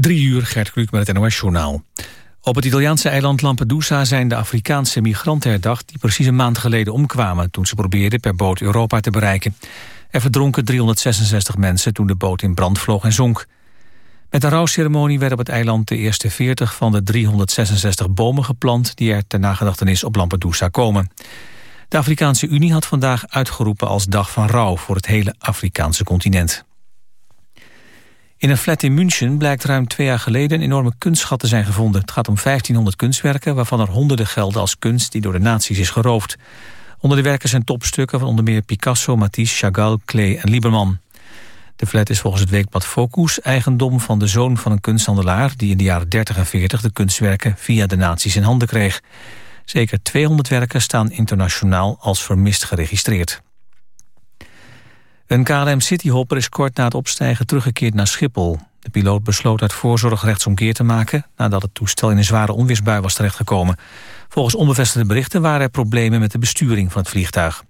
Drie uur, Gert Kluk met het NOS-journaal. Op het Italiaanse eiland Lampedusa zijn de Afrikaanse migranten herdacht... die precies een maand geleden omkwamen toen ze probeerden per boot Europa te bereiken. Er verdronken 366 mensen toen de boot in brand vloog en zonk. Met een rouwceremonie werden op het eiland de eerste 40 van de 366 bomen geplant... die er ter nagedachtenis op Lampedusa komen. De Afrikaanse Unie had vandaag uitgeroepen als dag van rouw... voor het hele Afrikaanse continent. In een flat in München blijkt ruim twee jaar geleden een enorme kunstschat te zijn gevonden. Het gaat om 1500 kunstwerken, waarvan er honderden gelden als kunst die door de nazi's is geroofd. Onder de werken zijn topstukken van onder meer Picasso, Matisse, Chagall, Klee en Lieberman. De flat is volgens het weekblad Focus eigendom van de zoon van een kunsthandelaar... die in de jaren 30 en 40 de kunstwerken via de nazi's in handen kreeg. Zeker 200 werken staan internationaal als vermist geregistreerd. Een KLM Cityhopper is kort na het opstijgen teruggekeerd naar Schiphol. De piloot besloot uit voorzorg rechtsomkeer te maken... nadat het toestel in een zware onweersbui was terechtgekomen. Volgens onbevestigde berichten waren er problemen met de besturing van het vliegtuig.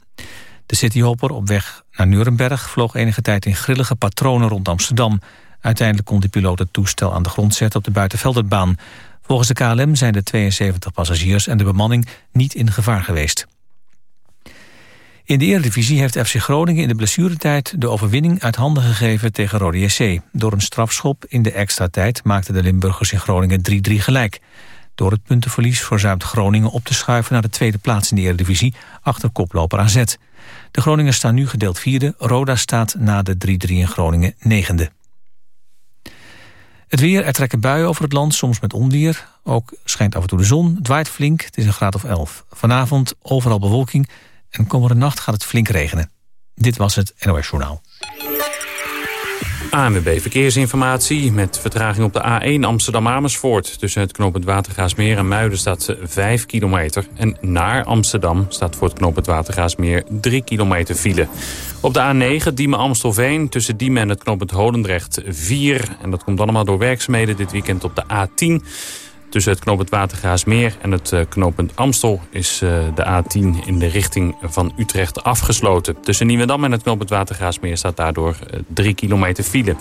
De Cityhopper op weg naar Nuremberg vloog enige tijd in grillige patronen rond Amsterdam. Uiteindelijk kon de piloot het toestel aan de grond zetten op de buitenvelderbaan. Volgens de KLM zijn de 72 passagiers en de bemanning niet in gevaar geweest. In de Eredivisie heeft FC Groningen in de blessuretijd de overwinning uit handen gegeven tegen Rode JC. Door een strafschop in de extra tijd maakten de Limburgers in Groningen 3-3 gelijk. Door het puntenverlies verzuimt Groningen op te schuiven naar de tweede plaats in de Eredivisie achter koploper AZ. De Groningen staan nu gedeeld vierde, Roda staat na de 3-3 in Groningen negende. Het weer, er trekken buien over het land, soms met onweer. Ook schijnt af en toe de zon, het waait flink, het is een graad of 11. Vanavond overal bewolking en komende nacht gaat het flink regenen. Dit was het NOS Journaal. ANWB Verkeersinformatie met vertraging op de A1 Amsterdam-Amersfoort. Tussen het knooppunt Watergaasmeer en Muiden staat 5 kilometer. En naar Amsterdam staat voor het knooppunt Watergaasmeer 3 kilometer file. Op de A9 Diemen-Amstelveen tussen Diemen en het knooppunt Holendrecht 4. En dat komt allemaal door werkzaamheden dit weekend op de A10... Tussen het knooppunt Watergaasmeer en het uh, knooppunt Amstel is uh, de A10 in de richting van Utrecht afgesloten. Tussen Nieuwendam en het knooppunt Watergaasmeer staat daardoor uh, drie kilometer file.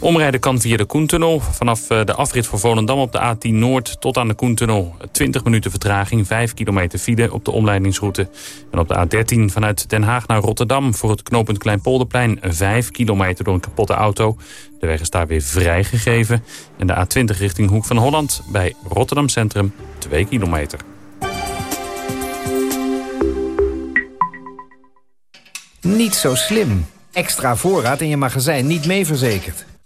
Omrijden kan via de Koentunnel. Vanaf eh, de afrit voor Volendam op de A10 Noord tot aan de Koentunnel. 20 minuten vertraging, 5 kilometer file op de omleidingsroute. En op de A13 vanuit Den Haag naar Rotterdam... voor het knooppunt Kleinpolderplein 5 kilometer door een kapotte auto. De weg is daar weer vrijgegeven. En de A20 richting Hoek van Holland bij Rotterdam Centrum 2 kilometer. Niet zo slim. Extra voorraad in je magazijn niet mee verzekerd.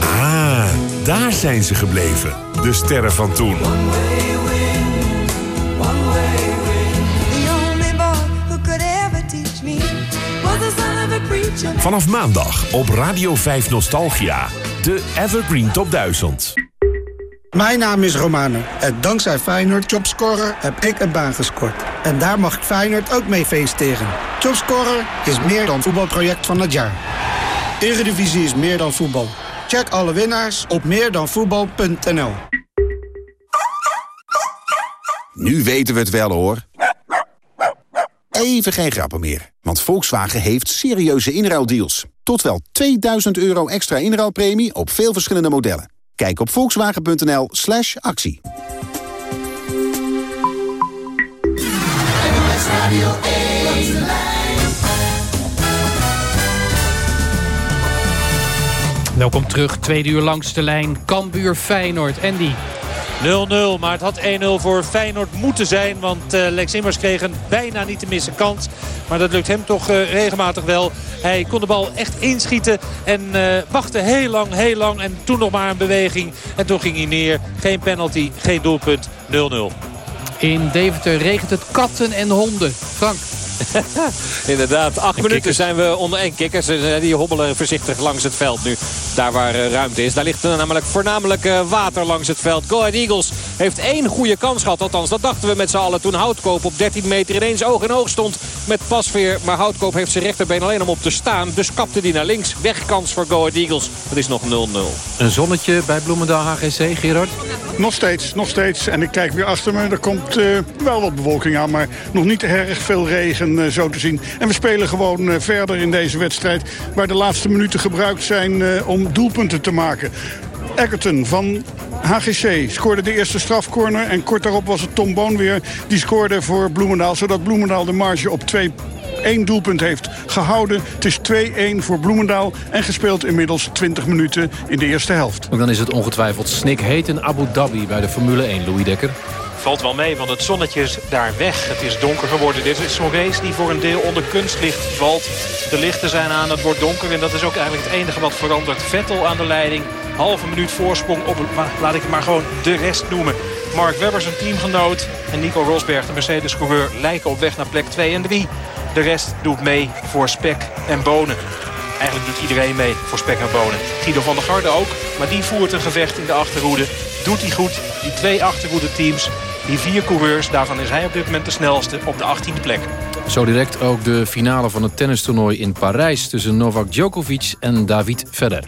Ah, daar zijn ze gebleven. De sterren van toen. Vanaf maandag op Radio 5 Nostalgia. De Evergreen Top 1000. Mijn naam is Romano. En dankzij Feyenoord Jobscorer heb ik een baan gescoord. En daar mag ik Feyenoord ook mee feliciteren. Jobscorer is meer dan voetbalproject van het jaar. Eredivisie is meer dan voetbal. Check alle winnaars op meerdanvoetbal.nl Nu weten we het wel hoor. Even geen grappen meer. Want Volkswagen heeft serieuze inruildeals. Tot wel 2000 euro extra inruilpremie op veel verschillende modellen. Kijk op volkswagen.nl slash actie. Welkom terug, tweede uur langs de lijn. Kambuur Feyenoord. Andy. 0-0, maar het had 1-0 voor Feyenoord moeten zijn. Want uh, Lex Immers kreeg een bijna niet te missen kans. Maar dat lukt hem toch uh, regelmatig wel. Hij kon de bal echt inschieten en uh, wachtte heel lang, heel lang. En toen nog maar een beweging. En toen ging hij neer. Geen penalty, geen doelpunt. 0-0. In Deventer regent het katten en honden. Frank. Inderdaad, acht minuten zijn we onder en kikkers. Die hobbelen voorzichtig langs het veld nu. Daar waar uh, ruimte is. Daar ligt namelijk voornamelijk uh, water langs het veld. Go Ahead Eagles heeft één goede kans gehad. Althans, dat dachten we met z'n allen toen Houtkoop op 13 meter ineens oog in oog stond met Pasveer. Maar Houtkoop heeft zijn rechterbeen alleen om op te staan. Dus kapte die naar links. Wegkans voor Go Ahead Eagles. Het is nog 0-0. Een zonnetje bij Bloemendaal HGC, Gerard? Nog steeds, nog steeds. En ik kijk weer achter me. Er komt uh, wel wat bewolking aan, maar nog niet erg veel regen uh, zo te zien. En we spelen gewoon uh, verder in deze wedstrijd... waar de laatste minuten gebruikt zijn om doelpunten te maken. Eckerton van HGC scoorde de eerste strafcorner. En kort daarop was het Tom Boon weer. Die scoorde voor Bloemendaal. Zodat Bloemendaal de marge op twee één doelpunt heeft gehouden. Het is 2-1 voor Bloemendaal en gespeeld inmiddels 20 minuten in de eerste helft. En dan is het ongetwijfeld snik heet in Abu Dhabi bij de Formule 1, Louis Dekker. Valt wel mee, want het zonnetje is daar weg. Het is donker geworden. Dit is zo'n race die voor een deel onder kunstlicht valt. De lichten zijn aan, het wordt donker. En dat is ook eigenlijk het enige wat verandert. Vettel aan de leiding. Halve minuut voorsprong op, laat ik maar gewoon de rest noemen. Mark Webber zijn teamgenoot en Nico Rosberg, de Mercedes-coureur, lijken op weg naar plek 2 en 3. De rest doet mee voor spek en bonen. Eigenlijk doet iedereen mee voor spek en bonen. Guido van der Garde ook, maar die voert een gevecht in de achterhoede. Doet hij goed, die twee achterhoede teams. Die vier coureurs, daarvan is hij op dit moment de snelste op de 18e plek. Zo direct ook de finale van het tennistoernooi in Parijs... tussen Novak Djokovic en David Ferrer.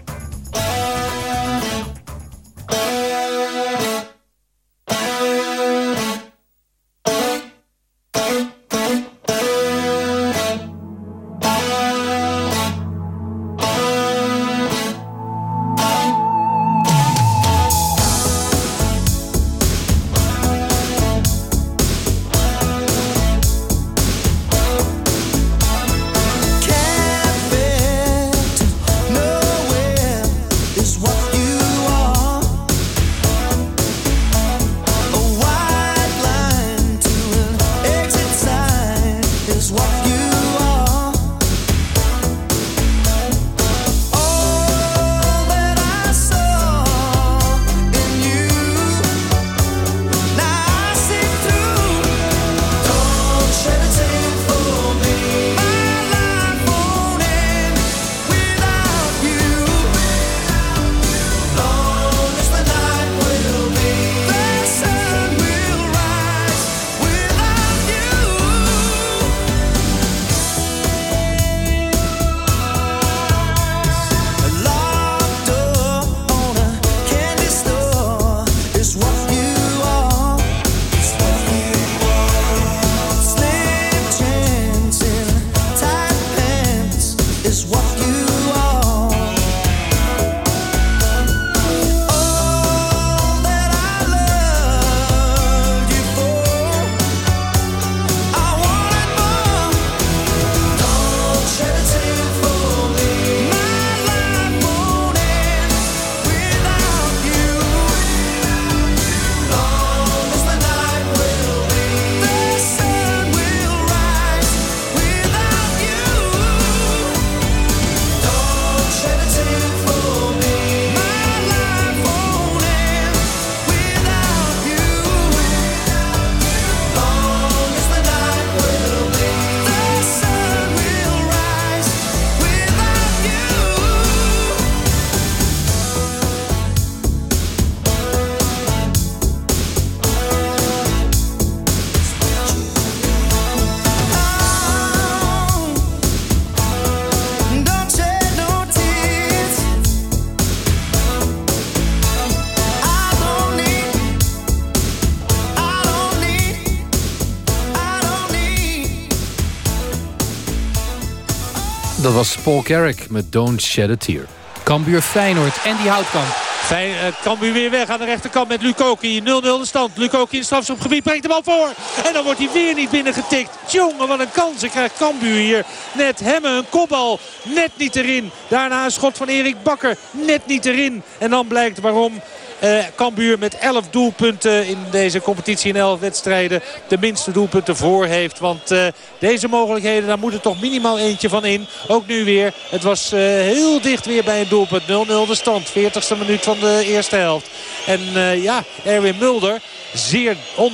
Dat was Paul Carrick met Don't Shed a Tear. Cambuur Feyenoord en die Houtkamp. Fijn, uh, Cambuur weer weg aan de rechterkant met Lukoki. 0-0 de stand. Lukoki in het strafschopgebied brengt de bal voor. En dan wordt hij weer niet binnengetikt. Jongen, wat een kans. Ik krijg Cambuur hier. Net Hemmen, een kopbal. Net niet erin. Daarna een schot van Erik Bakker. Net niet erin. En dan blijkt waarom Uh, Cambuur met 11 doelpunten in deze competitie in 11 wedstrijden. De minste doelpunten voor heeft. Want uh, deze mogelijkheden, daar moet er toch minimaal eentje van in. Ook nu weer. Het was uh, heel dicht weer bij een doelpunt. 0-0 de stand. 40ste minuut van de eerste helft. En ja, Erwin Mulder zeer on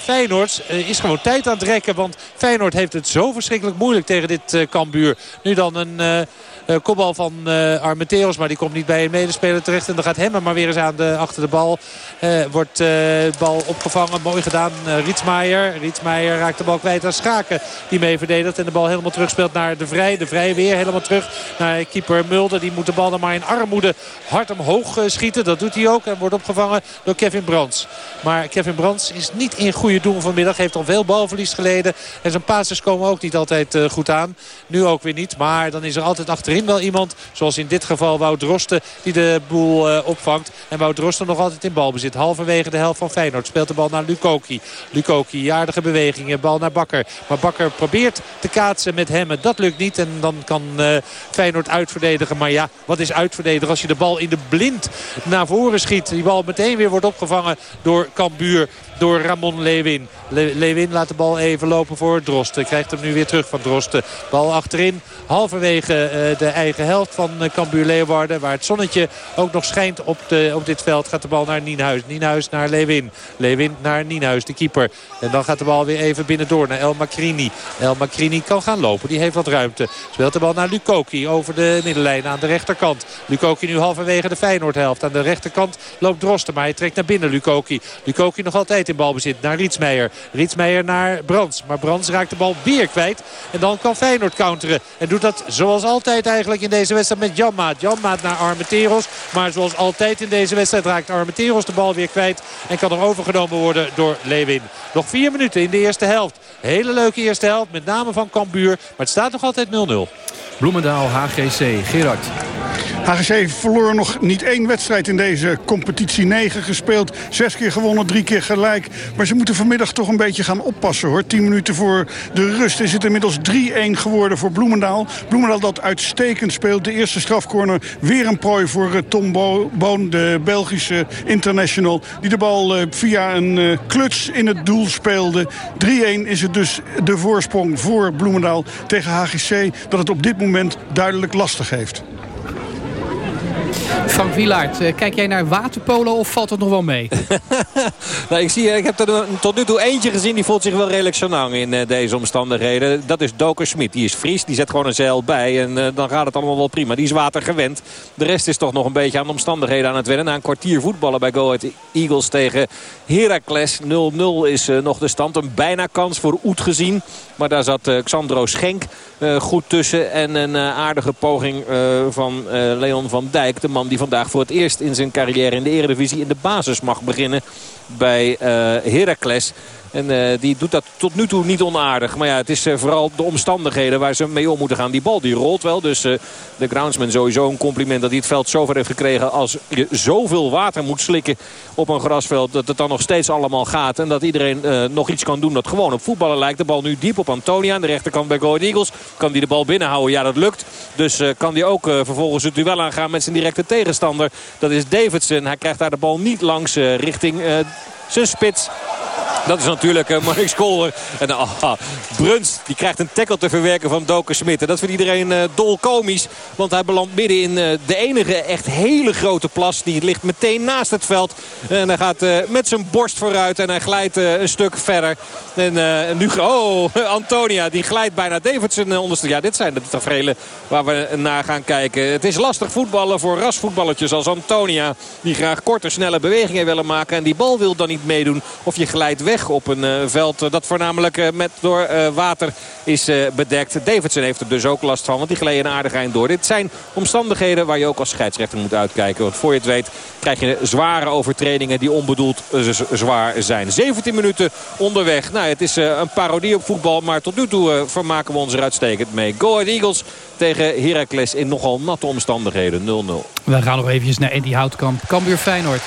Feyenoord is gewoon tijd aan het rekken. Want Feyenoord heeft het zo verschrikkelijk moeilijk tegen dit Cambuur. Nu dan een kopbal van uh, Armenteros. Maar die komt niet bij een medespeler terecht. En dan gaat Hemmer maar weer eens aan de, achter de bal. Uh, wordt de bal opgevangen. Mooi gedaan. Rietsmaier. Rietsmaier raakt de bal kwijt aan Schaken. Die mee verdedigt. En de bal helemaal terugspeelt naar De Vrij. De Vrij weer helemaal terug naar keeper Mulder. Die moet de bal dan maar in armoede hard omhoog schieten. Dat doet hij ook. En wordt opgevangen door Kevin Brands. Maar Kevin Brands is niet in goede doen vanmiddag. Heeft al veel balverlies geleden. En zijn passes komen ook niet altijd goed aan. Nu ook weer niet. Maar dan is er altijd achterin wel iemand, zoals in dit geval Wout Drosten, die de boel uh, opvangt. En Wout Drosten nog altijd in balbezit. Halverwege de helft van Feyenoord speelt de bal naar Lukoki. Lukoki, aardige bewegingen, bal naar Bakker. Maar Bakker probeert te kaatsen met hem. Dat lukt niet en dan kan uh, Feyenoord uitverdedigen. Maar ja, wat is uitverdedigen als je de bal in de blind naar voren schiet. Die bal meteen weer wordt opgevangen door Cambuur door Ramon Lewin. Le Lewin laat de bal even lopen voor Drosten. Krijgt hem nu weer terug van Drosten. Bal achterin. Halverwege uh, de eigen helft van uh, Cambuur Leeuwarden. Waar het zonnetje ook nog schijnt op, de, op dit veld. Gaat de bal naar Nienhuis. Nienhuis naar Lewin. Lewin naar Nienhuis, de keeper. En dan gaat de bal weer even binnendoor naar El Macrini. El Macrini kan gaan lopen. Die heeft wat ruimte. Speelt de bal naar Lukoki over de middenlijn aan de rechterkant. Lukoki nu halverwege de Feyenoordhelft. Aan de rechterkant loopt Drosten. Maar hij trekt naar binnen Lukoki. Lukoki nog altijd in balbezit naar Rietsmeijer. Rietsmeijer naar Brands. Maar Brands raakt de bal weer kwijt. En dan kan Feyenoord counteren. En doet dat zoals altijd eigenlijk in deze wedstrijd met Janmaat. Janmaat naar Armenteros. Maar zoals altijd in deze wedstrijd raakt Armenteros de bal weer kwijt. En kan er overgenomen worden door Lewin. Nog vier minuten in de eerste helft. Hele leuke eerste helft. Met name van Cambuur. Maar het staat nog altijd 0-0. Bloemendaal, HGC, Gerard. HGC verloor nog niet één wedstrijd in deze competitie. 9 gespeeld, zes keer gewonnen, drie keer gelijk. Maar ze moeten vanmiddag toch een beetje gaan oppassen hoor. 10 minuten voor de rust is het inmiddels 3-1 geworden voor Bloemendaal. Bloemendaal dat uitstekend speelt. De eerste strafcorner weer een prooi voor eh, Tom Boon, de Belgische international. Die de bal eh, via een uh, kluts in het doel speelde. 3-1 is het dus de voorsprong voor Bloemendaal tegen HGC. Dat het op dit moment duidelijk lastig heeft. Frank Wielaert, eh, kijk jij naar waterpolo of valt het nog wel mee? nou, ik, zie, ik heb er tot nu toe eentje gezien. Die voelt zich wel redelijk lang in uh, deze omstandigheden. Dat is Doker Smit. Die is Fries. Die zet gewoon een zeil bij. En uh, dan gaat het allemaal wel prima. Die is water gewend. De rest is toch nog een beetje aan de omstandigheden aan het wennen. Na een kwartier voetballen bij Go Ahead Eagles tegen Heracles. 0-0 is nog de stand. Een bijna kans voor Oet gezien. Maar daar zat Xandro Schenk goed tussen. En een aardige poging van Leon van Dijk. De man die vandaag voor het eerst in zijn carrière in de Eredivisie in de basis mag beginnen bij Heracles. En uh, die doet dat tot nu toe niet onaardig. Maar ja, het is uh, vooral de omstandigheden waar ze mee om moeten gaan. Die bal die rolt wel. Dus uh, de groundsman sowieso een compliment dat hij het veld zover heeft gekregen. Als je zoveel water moet slikken op een grasveld. Dat het dan nog steeds allemaal gaat. En dat iedereen nog iets kan doen dat gewoon op voetballen lijkt. De bal nu diep op Antonia. Aan de rechterkant bij Go Eagles. Kan die de bal binnenhouden? Ja, dat lukt. Dus kan die ook vervolgens het duel aangaan met zijn directe tegenstander. Dat is Davidson. Hij krijgt daar de bal niet langs richting zijn spits. Dat is natuurlijk uh, Mark. En uh, Bruns die krijgt een tackle te verwerken van Doker Smit. En dat vindt iedereen uh, dolkomisch. Want hij belandt midden in de enige echt hele grote plas. Die ligt meteen naast het veld. En hij gaat met zijn borst vooruit. En hij glijdt een stuk verder. En nu... Oh, Antonia die glijdt bijna Davidson onderste. Ja, dit zijn de tafereelen waar we naar gaan kijken. Het is lastig voetballen voor rasvoetballertjes als Antonia. Die graag korte, snelle bewegingen willen maken. En die bal wil dan niet meedoen. Of je glijdt weg op een uh, veld eh, dat voornamelijk uh, met door water is bedekt. Davidson heeft er dus ook last van, want die gleed een aardig eind door. Dit zijn omstandigheden waar je ook als scheidsrechter moet uitkijken. Want voor je het weet krijg je zware overtredingen die onbedoeld zwaar zijn. 17 minuten onderweg. Nou, het is een parodie op voetbal, maar tot nu toe vermaken we ons er uitstekend mee. Go Ahead Eagles tegen Heracles in nogal natte omstandigheden. 0-0. We gaan nog eventjes naar Andy Houtkamp. Cambuur Feyenoord.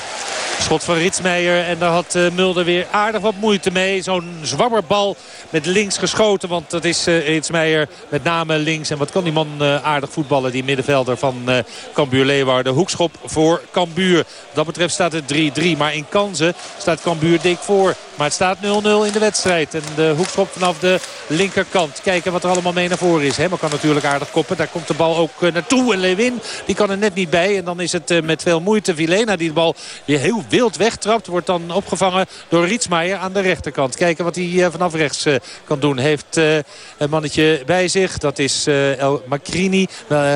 Schot van Ritsmeijer en daar had Mulder weer aardig wat moeite mee. Zo'n zwabberbal met links geschoten. Want dat is Ritsmeijer met name links. En wat kan die man aardig voetballen, die middenvelder van Cambuur Leeuwarden. Hoekschop voor Cambuur. Dat betreft staat het 3-3. Maar in kansen staat Cambuur dik voor. Maar het staat 0-0 in de wedstrijd. En de hoekschop vanaf de linkerkant. Kijken wat er allemaal mee naar voren is. Hemmer kan natuurlijk aardig koppen. Daar komt de bal ook eh, naartoe. En Lewin die kan er net niet bij. En dan is het eh, met veel moeite Vilena die de bal heel wild wegtrapt. Wordt dan opgevangen door Rietsmaier aan de rechterkant. Kijken wat hij eh, vanaf rechts kan doen. Heeft een mannetje bij zich. Dat is El Macrini.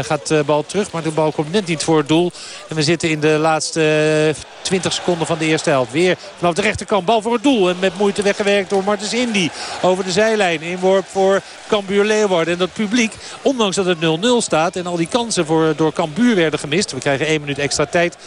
gaat de bal terug. Maar de bal komt net niet voor het doel. En we zitten in de laatste 20 seconden van de eerste helft. Weer vanaf de rechterkant. Bal voor het doel. En met moeite weggewerkt door Martens Indy. Over de zijlijn. Inworp voor Cambuur Leeuwarden. En dat publiek, ondanks dat het 0-0 staat... en al die kansen voor, door Cambuur werden gemist... we krijgen één minuut extra tijd...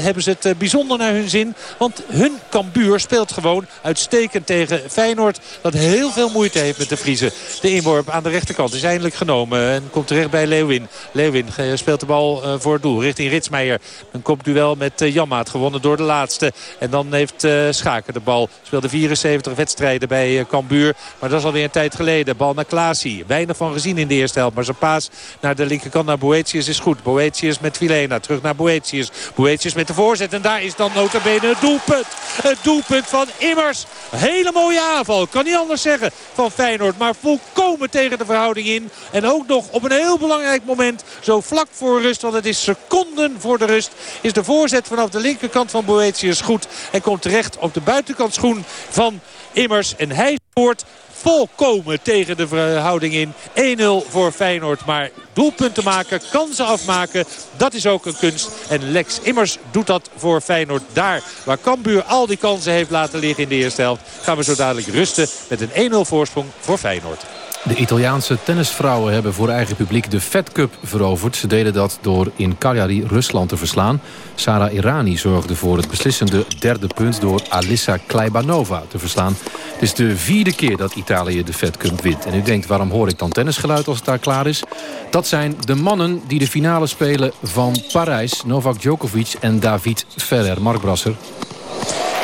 Hebben ze het bijzonder naar hun zin. Want hun Cambuur speelt gewoon uitstekend tegen Feyenoord... dat heel veel moeite heeft met de Vriezen. De inworp aan de rechterkant is eindelijk genomen. En komt terecht bij Leeuwin. Leeuwin speelt de bal voor het doel richting Ritsmeijer. Een kopduel met Jammaat gewonnen door de laatste. En dan heeft Schaken de bal. Speelde 74 wedstrijden bij Cambuur. Maar dat is alweer een tijd geleden. Bal naar Klaasie. Weinig van gezien in de eerste helft. Maar zijn paas naar de linkerkant naar Boetius is goed. Boetius met Vilena. Terug naar Boetius. Boetius met de voorzet. En daar is dan notabene het doelpunt. Het doelpunt van Immers. Hele mooie aanval. Kan niet anders zeggen van Feyenoord. Maar volkomen tegen de verhouding in. En ook nog op een heel belangrijk moment. Zo vlak voor rust. Want het is seconden voor de rust. Is de voorzet vanaf de linkerkant van Boetius goed. En komt terecht op de buitenkant schoen van Immers. En hij spoort volkomen tegen de verhouding in. 1-0 voor Feyenoord. Maar doelpunten maken, kansen afmaken, dat is ook een kunst. En Lex Immers doet dat voor Feyenoord. Daar waar Cambuur al die kansen heeft laten liggen in de eerste helft... gaan we zo dadelijk rusten met een 1-0 voorsprong voor Feyenoord. De Italiaanse tennisvrouwen hebben voor eigen publiek de Fed Cup veroverd. Ze deden dat door in Cagliari Rusland te verslaan. Sarah Irani zorgde voor het beslissende derde punt... door Alissa Kleibanova te verslaan. Het is de vierde keer dat Italië de Fed Cup wint. En u denkt, waarom hoor ik dan tennisgeluid als het daar klaar is? Dat zijn de mannen die de finale spelen van Parijs. Novak Djokovic en David Ferrer. Mark Brasser.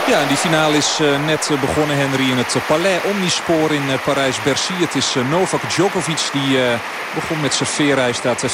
Ja, die finale is uh, net uh, begonnen, Henry, in het Palais Omnisport in Parijs-Bercy. Het is Novak Djokovic die begon met serveren. Hij staat 40-15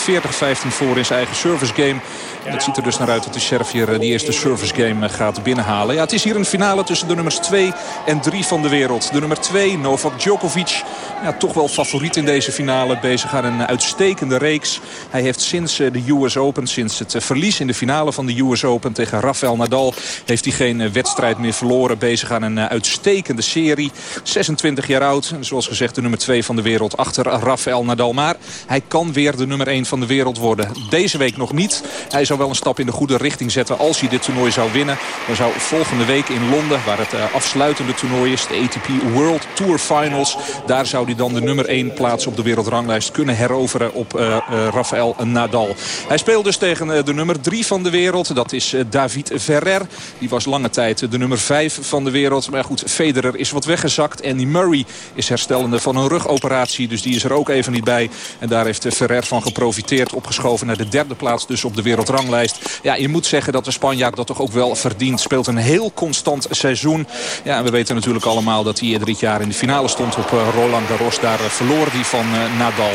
voor in zijn eigen service game. En het ziet er dus naar uit dat de Servier die eerste service game gaat binnenhalen. Ja, het is hier een finale tussen de nummers 2 en 3 van de wereld. De nummer 2, Novak Djokovic, ja, toch wel favoriet in deze finale. Bezig aan een uitstekende reeks. Hij heeft sinds de US Open, sinds het verlies in de finale van de US Open tegen Rafael Nadal... heeft hij geen wedstrijd meer verloren. Bezig aan een uitstekende serie. 26 jaar oud. Zoals gezegd de nummer 2 van de wereld achter Rafael Nadal. Maar hij kan weer de nummer 1 van de wereld worden. Deze week nog niet. Hij zou wel een stap in de goede richting zetten als hij dit toernooi zou winnen. Dan zou volgende week in Londen, waar het uh, afsluitende toernooi is... de ATP World Tour Finals... daar zou hij dan de nummer 1 plaats op de wereldranglijst kunnen heroveren op uh, uh, Rafael Nadal. Hij speelt dus tegen de nummer 3 van de wereld. Dat is David Ferrer. Die was lange tijd de nummer 5 van de wereld. Maar goed, Federer is wat weggezakt. Andy Murray is herstellende van een rugoperatie. Dus die is er ook even niet bij. En daar heeft Ferrer van geprofiteerd. Opgeschoven naar de derde plaats dus op de wereldranglijst. Ja, je moet zeggen dat de Spanjaard dat toch ook wel verdient. Speelt een heel constant seizoen. Ja, en we weten natuurlijk allemaal dat hij dit jaar in de finale stond op Roland Garros. Daar verloor hij van Nadal.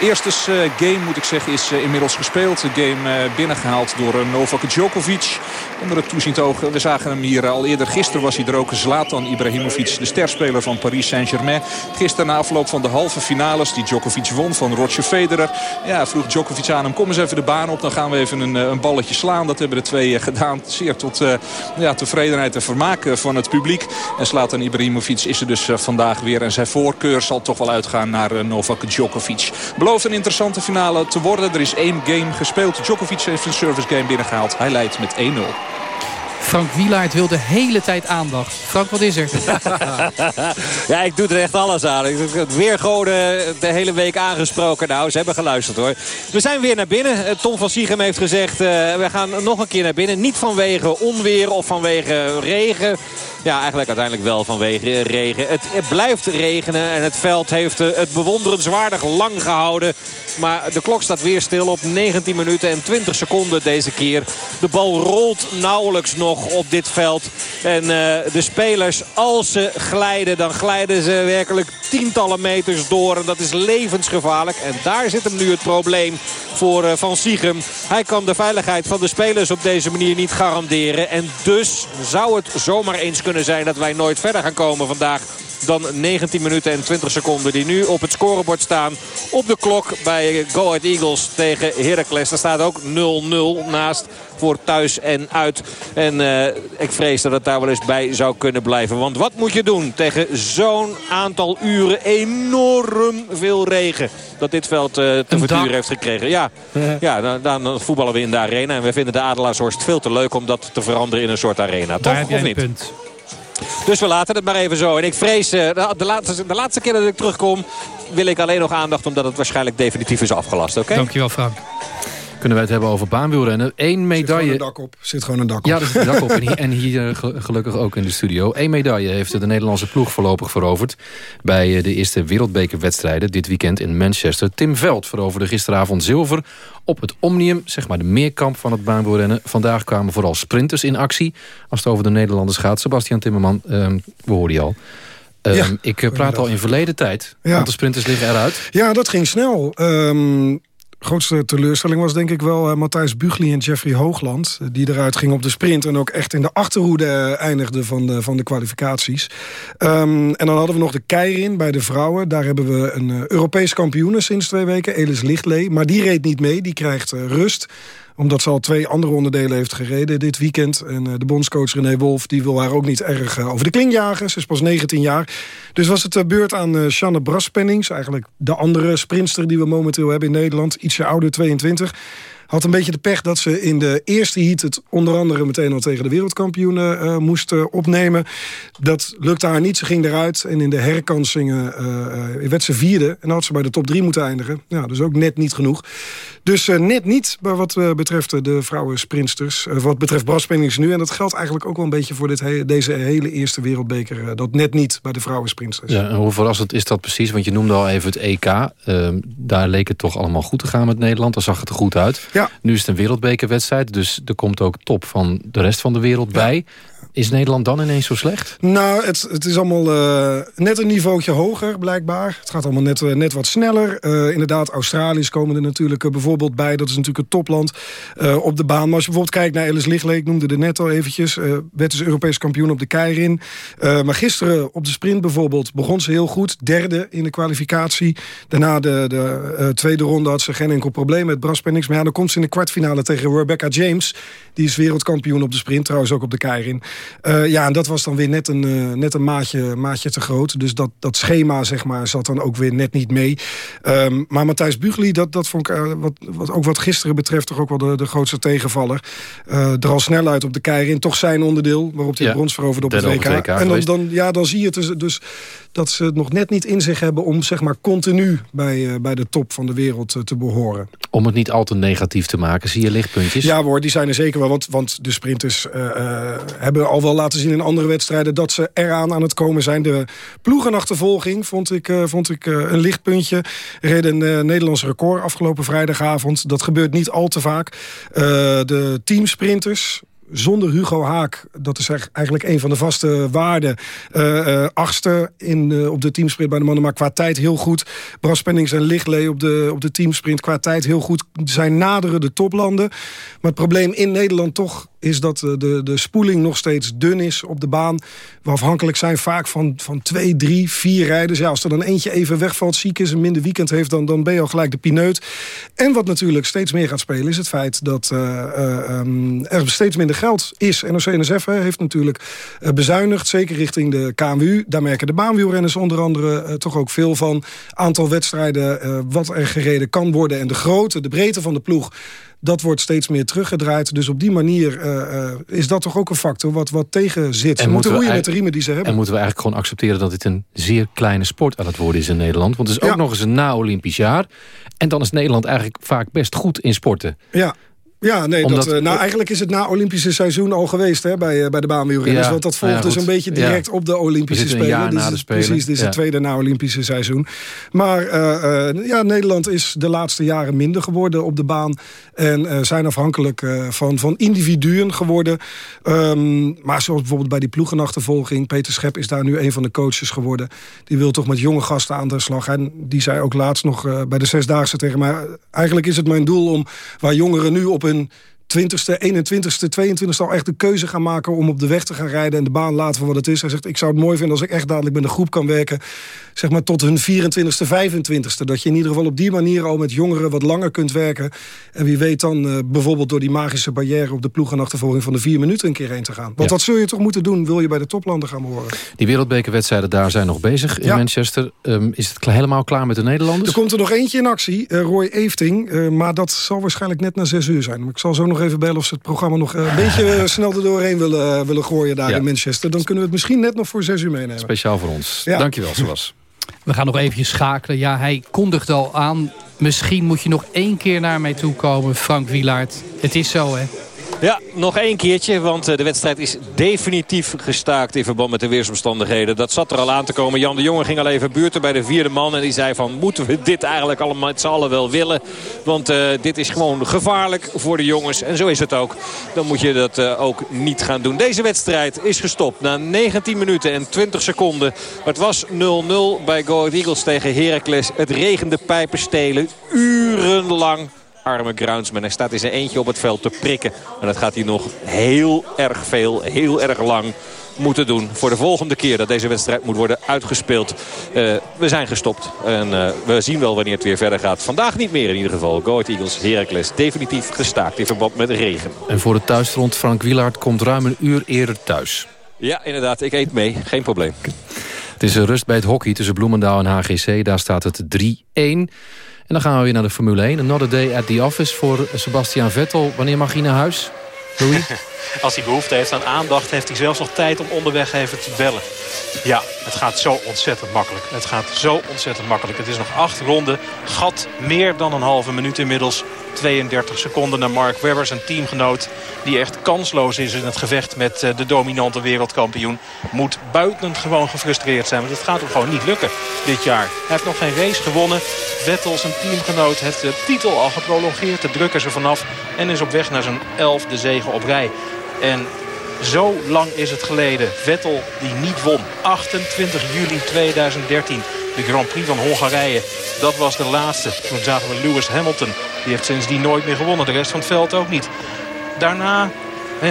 Eerste game, moet ik zeggen, is inmiddels gespeeld. De game binnengehaald door Novak Djokovic. Onder het toeziend oog, we zagen hem hier al eerder. Gisteren was hij er ook, Zlatan Ibrahimovic, de sterspeler van Paris Saint-Germain. Gisteren na afloop van de halve finales die Djokovic won van Roger Federer. Ja, vroeg Djokovic aan hem, kom eens even de baan op. Dan gaan we even een, een balletje slaan. Dat hebben de twee gedaan. Zeer tot uh, ja, tevredenheid en vermaak van het publiek. En Zlatan Ibrahimovic is er dus vandaag weer. En zijn voorkeur zal toch wel uitgaan naar Novak Djokovic. Belooft een interessante finale te worden. Er is één game gespeeld. Djokovic heeft een service game binnengehaald. Hij leidt met 1-0. Frank Wielaert wil de hele tijd aandacht. Frank, wat is er? ja, ik doe er echt alles aan. Ik heb de hele week aangesproken. Nou, ze hebben geluisterd hoor. We zijn weer naar binnen. Eh, Tom van Siegem heeft gezegd, uh, we gaan nog een keer naar binnen. Niet vanwege onweer of vanwege regen. Ja, eigenlijk uiteindelijk wel vanwege regen. Het, het blijft regenen en het veld heeft het bewonderenswaardig lang gehouden. Maar de klok staat weer stil op 19 minuten en 20 seconden deze keer. De bal rolt nauwelijks nog op dit veld. En uh, de spelers, als ze glijden, dan glijden ze werkelijk tientallen meters door. En dat is levensgevaarlijk. En daar zit hem nu het probleem voor uh, Van Siegem. Hij kan de veiligheid van de spelers op deze manier niet garanderen. En dus zou het zomaar eens kunnen zijn dat wij nooit verder gaan komen vandaag dan 19 minuten en 20 seconden die nu op het scorebord staan. Op de klok bij Go Ahead Eagles tegen Heracles. Daar staat ook 0-0 naast voor thuis en uit. En uh, ik vrees dat het daar wel eens bij zou kunnen blijven. Want wat moet je doen tegen zo'n aantal uren enorm veel regen dat dit veld uh, te verduren heeft gekregen. Ja, ja dan, dan, voetballen we in de arena. En we vinden de Adelaarshorst veel te leuk om dat te veranderen in een soort arena. Toch of niet? punt. Dus we laten het maar even zo. En ik vrees, uh, de, laatste, de laatste keer dat ik terugkom... wil ik alleen nog aandacht omdat het waarschijnlijk definitief is afgelast. Oké? Okay? Dankjewel Frank. Kunnen wij het hebben over baanwielrennen. Eén medaille... Zit gewoon een dak op. Zit gewoon een dak op. Ja, er zit een dak op. En hier, en hier gelukkig ook in de studio. Eén medaille heeft de Nederlandse ploeg voorlopig veroverd... bij de eerste wereldbekerwedstrijden dit weekend in Manchester. Tim Veld veroverde gisteravond zilver op het Omnium. Zeg maar de meerkamp van het baanwielrennen. Vandaag kwamen vooral sprinters in actie. Als het over de Nederlanders gaat. Sebastian Timmerman, um, we hoorden je al. Um, ja, ik praat al in verleden tijd. Ja. Want de sprinters liggen eruit. Ja, dat ging snel. Um, grootste teleurstelling was denk ik wel uh, Matthijs Bugli en Jeffrey Hoogland. Uh, die eruit gingen op de sprint en ook echt in de achterhoede uh, eindigden van de, van de kwalificaties. Um, en dan hadden we nog de Keirin bij de vrouwen. Daar hebben we een Europees kampioene sinds twee weken, Elis Lichtlee. Maar die reed niet mee, die krijgt rust omdat ze al twee andere onderdelen heeft gereden dit weekend. En uh, de bondscoach René Wolf die wil haar ook niet erg uh, over de kling jagen. Ze is pas 19 jaar. Dus was het uh, beurt aan Shanne Braspennings. Eigenlijk de andere sprinster die we momenteel hebben in Nederland. Ietsje ouder, 22 had een beetje de pech dat ze in de eerste heat... het onder andere meteen al tegen de wereldkampioenen uh, moest uh, opnemen. Dat lukte haar niet, ze ging eruit. En in de herkansingen uh, werd ze vierde. En dan had ze bij de top drie moeten eindigen. Ja, dus ook net niet genoeg. Dus net niet wat betreft de vrouwen sprinters. wat betreft braspennings nu. En dat geldt eigenlijk ook wel een beetje voor dit he deze hele eerste wereldbeker. dat net niet bij de vrouwen sprinters. Ja, en hoe verrassend is dat precies? Want je noemde al even het EK. Ehm, daar leek het toch allemaal goed te gaan met Nederland. Daar zag het er goed uit. Ja. Nu is het een wereldbekerwedstrijd, dus er komt ook top van de rest van de wereld bij. Is Nederland dan ineens zo slecht? Nou, het, het is allemaal uh, net een niveautje hoger, blijkbaar. Het gaat allemaal net, uh, net wat sneller. Uh, inderdaad, Australiërs komen er natuurlijk bijvoorbeeld bij. Dat is natuurlijk een topland op de baan. Maar als je bijvoorbeeld kijkt naar Ellis Lichtleek, ik noemde de net al eventjes. werd dus Europees kampioen op de Keirin. maar gisteren op de sprint bijvoorbeeld begon ze heel goed. Derde in de kwalificatie. Daarna de, de tweede ronde had ze geen enkel probleem met Braspennings. Maar ja, dan komt ze in de kwartfinale tegen Rebecca James. Die is wereldkampioen op de sprint, trouwens ook op de Keirin. Uh, ja, en dat was dan weer net een, uh, net een maatje, maatje te groot. Dus dat, dat schema zeg maar, zat dan ook weer net niet mee. Um, maar Matthijs Bugli, dat, dat vond ik uh, wat, wat, ook wat gisteren betreft... toch ook wel de, de grootste tegenvaller. er al snel uit op de keirin. Toch zijn onderdeel waarop hij ja, brons veroverde op het WK. WK. En dan, dan, ja, dan zie je het dus, dus dat ze het nog net niet in zich hebben... om zeg maar continu bij, bij de top van de wereld te behoren. Om het niet al te negatief te maken, zie je lichtpuntjes? Ja hoor, die zijn er zeker wel. Want, want de sprinters hebben al wel laten zien in andere wedstrijden... dat ze eraan aan het komen zijn. De ploegenachtervolging vond ik, vond ik een lichtpuntje. Reed een Nederlands record afgelopen vrijdagavond. Dat gebeurt niet al te vaak. de teamsprinters zonder Hugo Haak, dat is eigenlijk een van de vaste waarden. Uh, achtste in, uh, op de teamsprint bij de mannen, maar qua tijd heel goed. Bras Pennings en Lichtlee op de, op de teamsprint qua tijd heel goed. Zijn naderen de toplanden. Maar het probleem in Nederland toch is dat de, de spoeling nog steeds dun is op de baan. We afhankelijk zijn vaak van, van twee, drie, vier rijders. Als er dan eentje even wegvalt, ziek is, een minder weekend heeft... dan, dan ben je al gelijk de pineut. En wat natuurlijk steeds meer gaat spelen... is het feit dat uh, uh, um, er steeds minder geld is. NOC-NSF heeft natuurlijk bezuinigd, zeker richting de KMU. Daar merken de baanwielrenners onder andere toch ook veel van. Aantal wedstrijden, wat er gereden kan worden... en de grootte, de breedte van de ploeg dat wordt steeds meer teruggedraaid. Dus op die manier uh, uh, is dat toch ook een factor wat, wat tegen zit. Ze moeten roeien met de riemen die ze hebben. En moeten we eigenlijk gewoon accepteren dat dit een zeer kleine sport aan het worden is in Nederland. Want het is ook ja. nog eens een na-Olympisch jaar. En dan is Nederland eigenlijk vaak best goed in sporten. Ja, Ja, nee, dat, uh, nou, eigenlijk is het na Olympische seizoen al geweest hè, bij, bij de baanwielrenners. Ja, want dat volgt ja, dus een beetje direct op de Olympische Spelen. Dus de Spelen. Precies, dit is het tweede na Olympische seizoen. Maar ja, Nederland is de laatste jaren minder geworden op de baan. En zijn afhankelijk van, van individuen geworden. Um, maar zoals bijvoorbeeld bij die ploegenachtervolging. Peter Schep is daar nu een van de coaches geworden. Die wil toch met jonge gasten aan de slag. En die zei ook laatst nog bij de Zesdaagse tegen mij... eigenlijk is het mijn doel om waar jongeren nu op hun been 20ste, 21ste, 22ste al echt de keuze gaan maken... om op de weg te gaan rijden en de baan laten voor wat het is. Hij zegt, ik zou het mooi vinden als ik echt dadelijk met een groep kan werken... zeg maar tot hun 24ste, 25ste. Dat je in ieder geval op die manier al met jongeren wat langer kunt werken. En wie weet dan uh, bijvoorbeeld door die magische barrière... op de ploegenachtervolging van de vier minuten een keer heen te gaan. Want ja. wat zul je toch moeten doen, wil je bij de toplanden gaan horen? Die wereldbekerwedstrijden daar zijn nog bezig in ja. Manchester. Um, is het helemaal klaar met de Nederlanders? Er komt er nog eentje in actie, uh, Roy Efting. Uh, maar dat zal waarschijnlijk net na zes uur zijn. Maar ik zal zo nog even bellen of ze het programma nog een beetje snel er doorheen willen, willen gooien daar ja. in Manchester. Dan kunnen we het misschien net nog voor zes uur meenemen. Speciaal voor ons. Ja. Dankjewel, Solas. We gaan nog eventjes schakelen. Ja, hij kondigt al aan. Misschien moet je nog één keer naar mij toe komen, Frank Wielaert. Het is zo, hè? Ja, nog één keertje, want de wedstrijd is definitief gestaakt in verband met de weersomstandigheden. Dat zat er al aan te komen. Jan de Jonge ging al even buurten bij de vierde man en die zei van moeten we dit eigenlijk allemaal met z'n allen wel willen. Want uh, dit is gewoon gevaarlijk voor de jongens en zo is het ook. Dan moet je dat uh, ook niet gaan doen. Deze wedstrijd is gestopt na 19 minuten en 20 seconden. Het was 0-0 bij Go Eagles tegen Heracles. Het regende pijpenstelen urenlang arme Gruinsman. Hij staat in zijn eentje op het veld te prikken. En dat gaat hij nog heel erg veel, heel erg lang moeten doen. Voor de volgende keer dat deze wedstrijd moet worden uitgespeeld. Uh, we zijn gestopt. En uh, we zien wel wanneer het weer verder gaat. Vandaag niet meer in ieder geval. Go Ahead Eagles, Heracles definitief gestaakt in verband met de regen. En voor de thuisfront Frank Wielaert komt ruim een uur eerder thuis. Ja, inderdaad. Ik eet mee. Geen probleem. Het is een rust bij het hockey tussen Bloemendaal en HGC. Daar staat het 3-1. En dan gaan we weer naar de Formule 1. Another day at the office voor Sebastian Vettel. Wanneer mag hij naar huis? Louis? Als hij behoefte heeft aan aandacht, heeft hij zelfs nog tijd om onderweg even te bellen. Ja, het gaat zo ontzettend makkelijk. Het gaat zo ontzettend makkelijk. Het is nog acht ronden. Gat meer dan een halve minuut inmiddels. 32 seconden naar Mark Webber, zijn teamgenoot. Die echt kansloos is in het gevecht met de dominante wereldkampioen. Moet buitengewoon gefrustreerd zijn. Want het gaat hem gewoon niet lukken dit jaar. Hij heeft nog geen race gewonnen. Vettel, zijn teamgenoot, heeft de titel al geprolongeerd. De drukken ze vanaf. En is op weg naar zijn elfde zege op rij. En zo lang is het geleden. Vettel die niet won. 28 juli 2013. De Grand Prix van Hongarije. Dat was de laatste. Toen zagen we Lewis Hamilton. Die heeft sindsdien nooit meer gewonnen. De rest van het veld ook niet. Daarna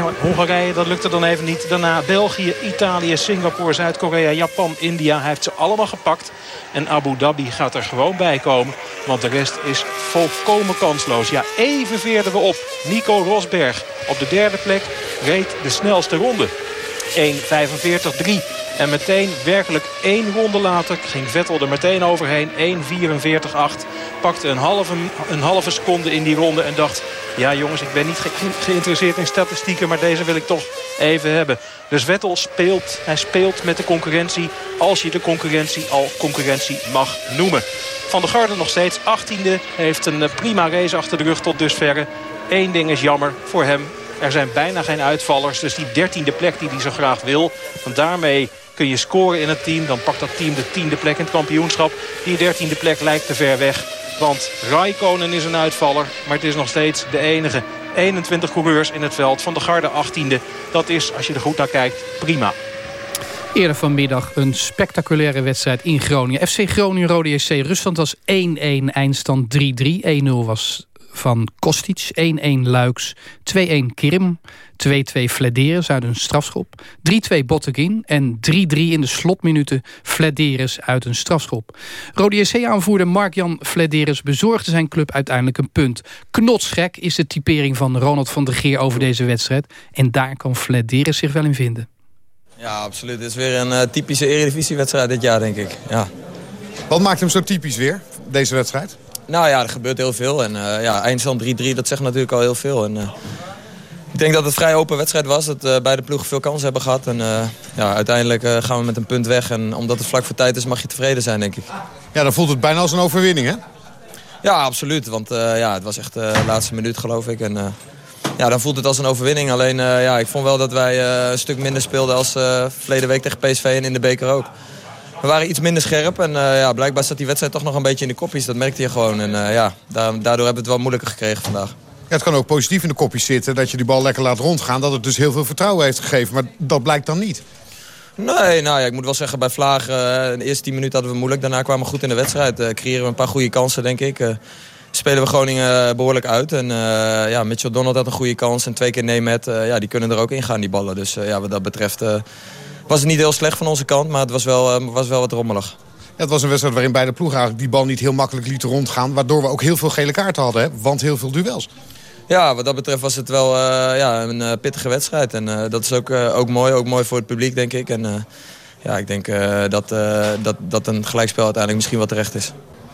Hongarije, dat lukte dan even niet. Daarna België, Italië, Singapore, Zuid-Korea, Japan, India. Hij heeft ze allemaal gepakt. En Abu Dhabi gaat er gewoon bij komen. Want de rest is volkomen kansloos. Ja, even veerden we op. Nico Rosberg op de derde plek reed de snelste ronde. 1.45.3. En meteen, werkelijk één ronde later, ging Vettel er meteen overheen. 1.44.8. Pakte een halve, een halve seconde in die ronde en dacht... ja jongens, ik ben niet ge geïnteresseerd in statistieken... maar deze wil ik toch even hebben. Dus Vettel speelt, hij speelt met de concurrentie... als je de concurrentie al concurrentie mag noemen. Van der Garde nog steeds 18e. Heeft een prima race achter de rug tot dusverre. Eén ding is jammer voor hem. Er zijn bijna geen uitvallers. Dus die dertiende plek die hij zo graag wil. Want daarmee kun je scoren in het team. Dan pakt dat team de tiende plek in het kampioenschap. Die dertiende plek lijkt te ver weg. Want Raikkonen is een uitvaller. Maar het is nog steeds de enige. 21 coureurs in het veld van de garde 18e. Dat is, als je er goed naar kijkt, prima. Eerder vanmiddag een spectaculaire wedstrijd in Groningen. FC Groningen-Rode SC. Rusland was 1-1, eindstand 3-3. 1-0 was van Kostic. 1-1 Luiks. 2-1 Krim. 2-2 Flederis uit een strafschop. 3-2 Botteguin. En 3-3 in de slotminuten Flederis uit een strafschop. Rode JC-aanvoerder Mark-Jan Flederis bezorgde zijn club uiteindelijk een punt. Knotsgek is de typering van Ronald van der Geer over deze wedstrijd. En daar kan Flederis zich wel in vinden. Ja, absoluut. Het is weer een uh, typische eredivisiewedstrijd dit jaar, denk ik. Ja. Wat maakt hem zo typisch weer, deze wedstrijd? Nou ja, er gebeurt heel veel. En uh, ja, eindstand 3-3, dat zegt natuurlijk al heel veel. En, uh, ik denk dat het een vrij open wedstrijd was. Dat uh, beide ploegen veel kansen hebben gehad. En ja, uiteindelijk gaan we met een punt weg. En omdat het vlak voor tijd is, mag je tevreden zijn, denk ik. Ja, dan voelt het bijna als een overwinning, hè? Ja, absoluut. Want ja, het was echt de laatste minuut, geloof ik. En ja, dan voelt het als een overwinning. Alleen ja, ik vond wel dat wij een stuk minder speelden als verleden week tegen PSV en in de beker ook. We waren iets minder scherp en ja, blijkbaar zat die wedstrijd toch nog een beetje in de kopjes. Dat merkte je gewoon. En ja, daardoor hebben we het wel moeilijker gekregen vandaag. Ja, het kan ook positief in de kopjes zitten dat je die bal lekker laat rondgaan. Dat het dus heel veel vertrouwen heeft gegeven. Maar dat blijkt dan niet. Nee, nou ja, ik moet wel zeggen, bij Vlagen, uh, de eerste 10 minuten hadden we moeilijk. Daarna kwamen we goed in de wedstrijd. Uh, creëren we een paar goede kansen, denk ik. Uh, spelen we Groningen behoorlijk uit. En ja, Mitchell Donald had een goede kans. En twee keer Nemet, ja, die kunnen er ook in gaan, die ballen. Dus ja, wat dat betreft was het niet heel slecht van onze kant. Maar het was wel, was wel wat rommelig. Ja, het was een wedstrijd waarin beide ploegen eigenlijk die bal niet heel makkelijk lieten rondgaan. Waardoor we ook heel veel gele kaarten hadden, hè? want heel veel duels. Ja, wat dat betreft was het wel uh, ja, een uh, pittige wedstrijd. En uh, dat is ook, ook mooi, ook mooi voor het publiek, denk ik. En ja, ik denk dat, dat, dat een gelijkspel uiteindelijk misschien wel terecht is.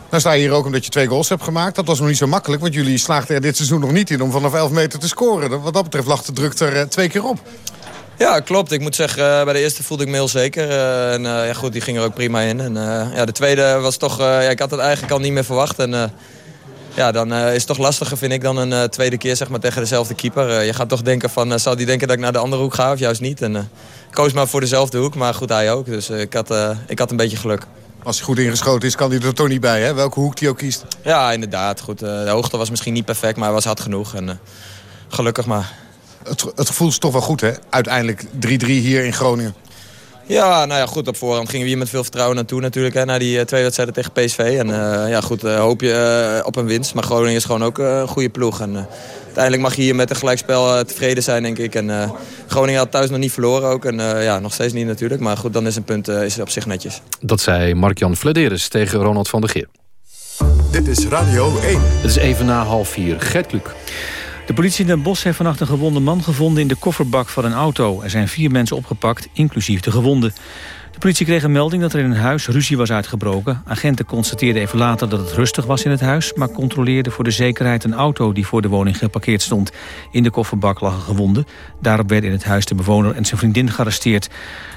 Nou sta je hier ook omdat je twee goals hebt gemaakt. Dat was nog niet zo makkelijk, want jullie slaagden er dit seizoen nog niet in... om vanaf 11 meter te scoren. Wat dat betreft lag de druk er twee keer op. Ja, klopt. Ik moet zeggen, bij de eerste voelde ik me heel zeker. en ja, goed, die ging er ook prima in. En ja, de tweede was toch... ja, ik had het eigenlijk al niet meer verwacht. En ja, dan uh, is het toch lastiger, vind ik, dan een uh, tweede keer zeg maar, tegen dezelfde keeper. Uh, je gaat toch denken van, zal die denken dat ik naar de andere hoek ga of juist niet? En ik koos maar voor dezelfde hoek, maar goed, hij ook. Dus ik, had, ik had een beetje geluk. Als hij goed ingeschoten is, kan hij er toch niet bij, hè? Welke hoek hij ook kiest. Ja, inderdaad. Goed, de hoogte was misschien niet perfect, maar hij was hard genoeg. En, gelukkig maar. Het, het gevoel is toch wel goed, hè? Uiteindelijk 3-3 hier in Groningen. Ja, nou ja, goed. Op voorhand gingen we hier met veel vertrouwen naartoe natuurlijk. Hè, naar die twee wedstrijden tegen PSV. En uh, ja, goed, uh, hoop je uh, op een winst. Maar Groningen is gewoon ook een goede ploeg. En uiteindelijk mag je hier met een gelijkspel tevreden zijn, denk ik. En Groningen had thuis nog niet verloren ook. En ja, nog steeds niet natuurlijk. Maar goed, dan is een punt is op zich netjes. Dat zei Mark-Jan Flederis tegen Ronald van der Geer. Dit is Radio 1. Het is even na half vier. Gert Kluk. De politie in Den Bosch heeft vannacht een gewonde man gevonden in de kofferbak van een auto. Er zijn vier mensen opgepakt, inclusief de gewonden. De politie kreeg een melding dat er in een huis ruzie was uitgebroken. Agenten constateerden even later dat het rustig was in het huis... maar controleerden voor de zekerheid een auto die voor de woning geparkeerd stond. In de kofferbak lag een gewonde. Daarop werden in het huis de bewoner en zijn vriendin gearresteerd.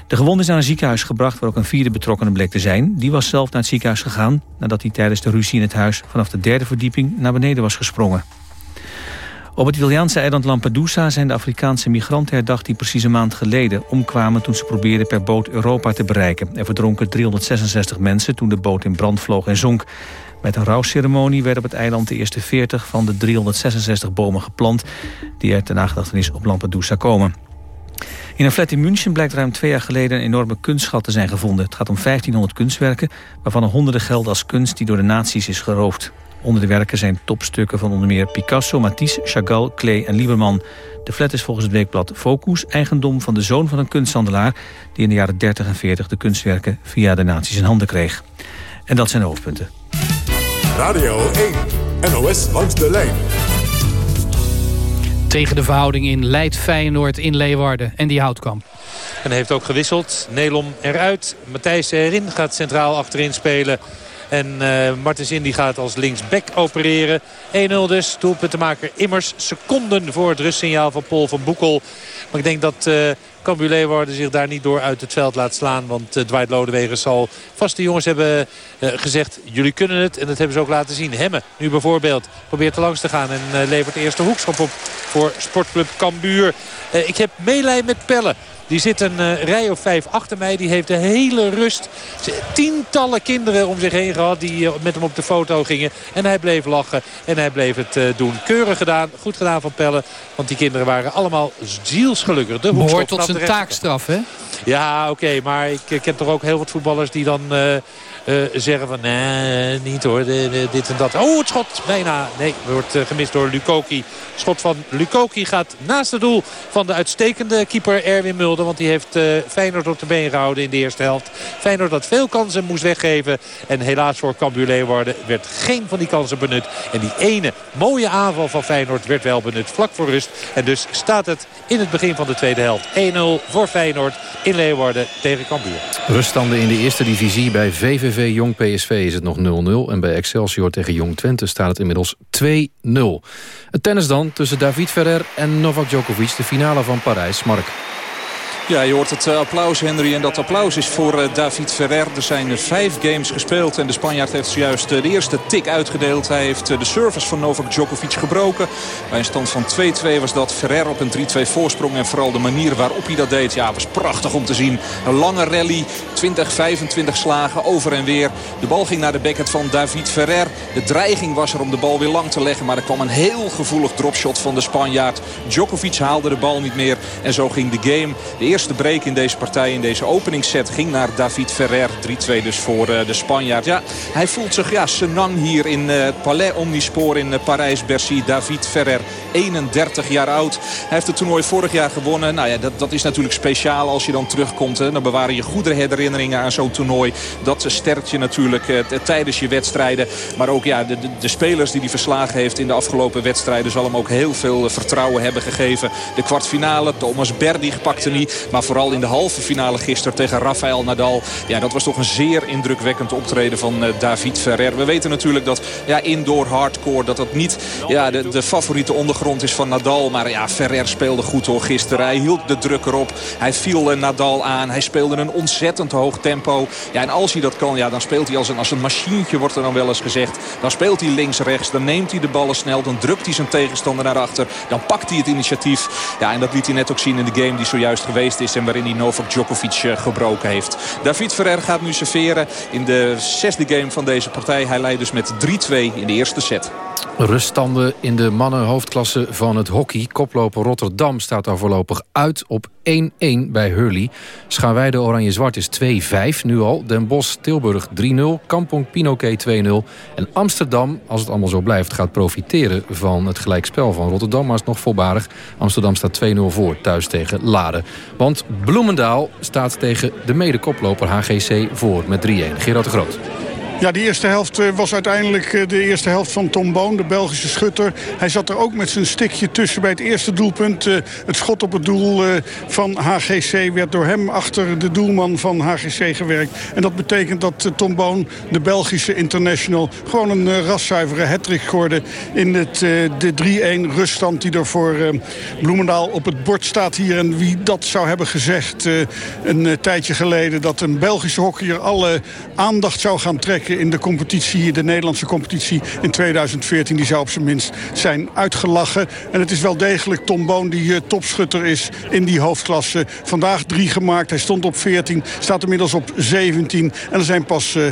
De gewonde is naar een ziekenhuis gebracht waar ook een vierde betrokkenen bleek te zijn. Die was zelf naar het ziekenhuis gegaan nadat hij tijdens de ruzie in het huis... vanaf de derde verdieping naar beneden was gesprongen. Op het Italiaanse eiland Lampedusa zijn de Afrikaanse migranten herdacht... die precies een maand geleden omkwamen toen ze probeerden per boot Europa te bereiken. Er verdronken 366 mensen toen de boot in brand vloog en zonk. Met een rouwceremonie werden op het eiland de eerste 40 van de 366 bomen geplant... die er ten nagedachtenis op Lampedusa komen. In een flat in München blijkt ruim twee jaar geleden een enorme kunstschat te zijn gevonden. Het gaat om 1500 kunstwerken, waarvan er honderden gelden als kunst die door de nazi's is geroofd. Onder de werken zijn topstukken van onder meer Picasso, Matisse, Chagall, Klee en Lieberman. De flat is volgens het weekblad Focus eigendom van de zoon van een kunsthandelaar... die in de jaren 30 en 40 de kunstwerken via de nazi's in handen kreeg. En dat zijn de hoofdpunten. Radio 1, NOS langs de lijn. Tegen de verhouding in Leid Feyenoord in Leeuwarden en die houtkamp. En heeft ook gewisseld. Nelom eruit. Matthijs erin gaat centraal achterin spelen. En uh, Martens gaat als linksback opereren. 1-0 dus. Doelpuntenmaker Immers. Seconden voor het rustsignaal van Paul van Boekel. Maar ik denk dat uh, Cambuur Leeuwarden zich daar niet door uit het veld laat slaan. Want uh, Dwight Lodewegen zal vast de jongens hebben gezegd... jullie kunnen het en dat hebben ze ook laten zien. Hemme nu bijvoorbeeld probeert er langs te gaan... en levert de eerste hoekschop op voor Sportclub Cambuur. ik heb meelij met Pelle. Die zit een uh, rij of vijf achter mij. Die heeft de hele rust. Tientallen kinderen om zich heen gehad die uh, met hem op de foto gingen. En hij bleef lachen en hij bleef het uh, doen. Keurig gedaan, goed gedaan van Pelle. Want die kinderen waren allemaal zielsgelukkig. De Behoort tot zijn taakstraf, hè? Ja, oké. Okay, maar ik, ik ken toch ook heel wat voetballers die dan... Uh, zeggen van nee, niet hoor, dit en dat. Oh, het schot bijna. Nee, wordt uh, gemist door Lukoki. Schot van Lukoki gaat naast het doel van de uitstekende keeper Erwin Mulder. Want die heeft uh, Feyenoord op de been gehouden in de eerste helft. Feyenoord had veel kansen moest weggeven. En helaas voor Cambuur Leeuwarden werd geen van die kansen benut. En die ene mooie aanval van Feyenoord werd wel benut vlak voor rust. En dus staat het in het begin van de tweede helft. 1-0 voor Feyenoord in Leeuwarden tegen Cambuur. Ruststanden in de eerste divisie bij VVV VVV Jong PSV is het nog 0-0. En bij Excelsior tegen Jong Twente staat het inmiddels 2-0. Het tennis dan tussen David Ferrer en Novak Djokovic. De finale van Parijs. Mark. Ja, je hoort het applaus, Henry. En dat applaus is voor David Ferrer. Er zijn vijf games gespeeld. En de Spanjaard heeft zojuist de eerste tik uitgedeeld. Hij heeft de service van Novak Djokovic gebroken. Bij een stand van 2-2 was dat Ferrer op een 3-2 voorsprong. En vooral de manier waarop hij dat deed, ja, was prachtig om te zien. Een lange rally, 20, 25 slagen over en weer. De bal ging naar de backhand van David Ferrer. De dreiging was er om de bal weer lang te leggen. Maar er kwam een heel gevoelig dropshot van de Spanjaard. Djokovic haalde de bal niet meer. En zo ging de game. De eerste break in deze partij, in deze openingsset, ging naar David Ferrer. 3-2 dus voor eh, de Spanjaard. Ja, hij voelt zich ja, senang hier in uh, Palais Omnisport in uh, Parijs-Bercy. David Ferrer, 31 jaar oud. Hij heeft het toernooi vorig jaar gewonnen. Nou ja, dat, dat is natuurlijk speciaal als je dan terugkomt. Hè. Dan bewaren je goede herinneringen aan zo'n toernooi. Dat sterkt je natuurlijk tijdens je wedstrijden. Maar ook ja, de, de, spelers die hij verslagen heeft in de afgelopen wedstrijden... zal hem ook heel veel vertrouwen hebben gegeven. De kwartfinale, Thomas Berdy pakte niet. Maar vooral in de halve finale gisteren tegen Rafael Nadal. Ja, dat was toch een zeer indrukwekkend optreden van uh, David Ferrer. We weten natuurlijk dat ja, indoor hardcore... dat dat niet ja, de, de favoriete ondergrond is van Nadal. Maar ja, Ferrer speelde goed hoor gisteren. Hij hield de druk erop. Hij viel Nadal aan. Hij speelde een ontzettend hoog tempo. Ja, en als hij dat kan, ja, dan speelt hij als een, als een machientje, wordt er dan wel eens gezegd. Dan speelt hij links-rechts. Dan neemt hij de ballen snel. Dan drukt hij zijn tegenstander naar achter. Dan pakt hij het initiatief. Ja, en dat liet hij net ook zien in de game die zojuist geweest is. En waarin hij Novak Djokovic uh, gebroken heeft. David Ferrer gaat nu serveren in de zesde game van deze partij. Hij leidt dus met 3-2 in de eerste set. Ruststanden in de mannenhoofdklasse van het hockey. Koploper Rotterdam staat daar voorlopig uit op 1-1 bij Hurley. Schaarweide Oranje-Zwart is 2-5 nu al. Den Bosch Tilburg 3-0. Kampong Pinoquet 2-0. En Amsterdam, als het allemaal zo blijft, gaat profiteren van het gelijkspel van Rotterdam. Maar is nog voorbarig. Amsterdam staat 2-0 voor thuis tegen Laren. Want Bloemendaal staat tegen de mede-koploper HGC voor met 3-1. Gerard de Groot. Ja, die eerste helft eh, was uiteindelijk eh, de eerste helft van Tom Boon, de Belgische schutter. Hij zat er ook met zijn stikje tussen bij het eerste doelpunt. Eh, het schot op het doel van HGC werd door hem achter de doelman van HGC gewerkt. En dat betekent dat Tom Boon, de Belgische international... gewoon een raszuivere hattrick scoorde in het, de 3-1 ruststand... die er voor Bloemendaal op het bord staat hier. En wie dat zou hebben gezegd een tijdje geleden... dat een Belgische hockeyer alle aandacht zou gaan trekken in de competitie, de Nederlandse competitie in 2014. Die zou op zijn minst zijn uitgelachen. En het is wel degelijk Tom Boon die uh, topschutter is in die hoofdklasse. Vandaag drie gemaakt, hij stond op 14, staat inmiddels op 17. En er zijn pas... Uh,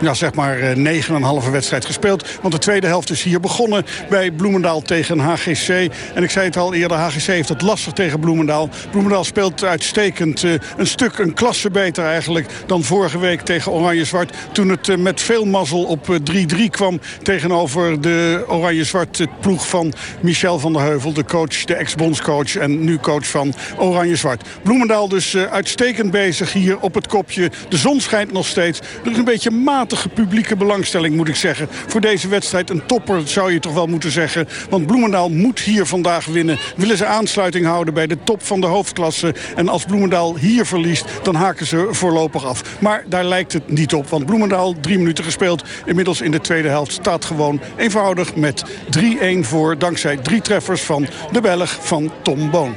ja, zeg maar uh, negen en een halve wedstrijd gespeeld. Want de tweede helft is hier begonnen bij Bloemendaal tegen HGC. En ik zei het al eerder, HGC heeft het lastig tegen Bloemendaal. Bloemendaal speelt uitstekend uh, een stuk, een klasse beter eigenlijk... dan vorige week tegen Oranje-Zwart. Toen het uh, met veel mazzel op 3-3 kwam tegenover de Oranje-Zwart ploeg van Michel van der Heuvel. De coach, de ex-bondscoach en nu coach van Oranje-Zwart. Bloemendaal dus uitstekend bezig hier op het kopje. De zon schijnt nog steeds. Er is een beetje maat publieke belangstelling, moet ik zeggen. Voor deze wedstrijd een topper, zou je toch wel moeten zeggen. Want Bloemendaal moet hier vandaag winnen. Willen ze aansluiting houden bij de top van de hoofdklasse. En als Bloemendaal hier verliest, dan haken ze voorlopig af. Maar daar lijkt het niet op. Want Bloemendaal, drie minuten gespeeld. Inmiddels in de tweede helft staat gewoon eenvoudig met 3-1 voor. Dankzij drie treffers van de Belg van Tom Boon.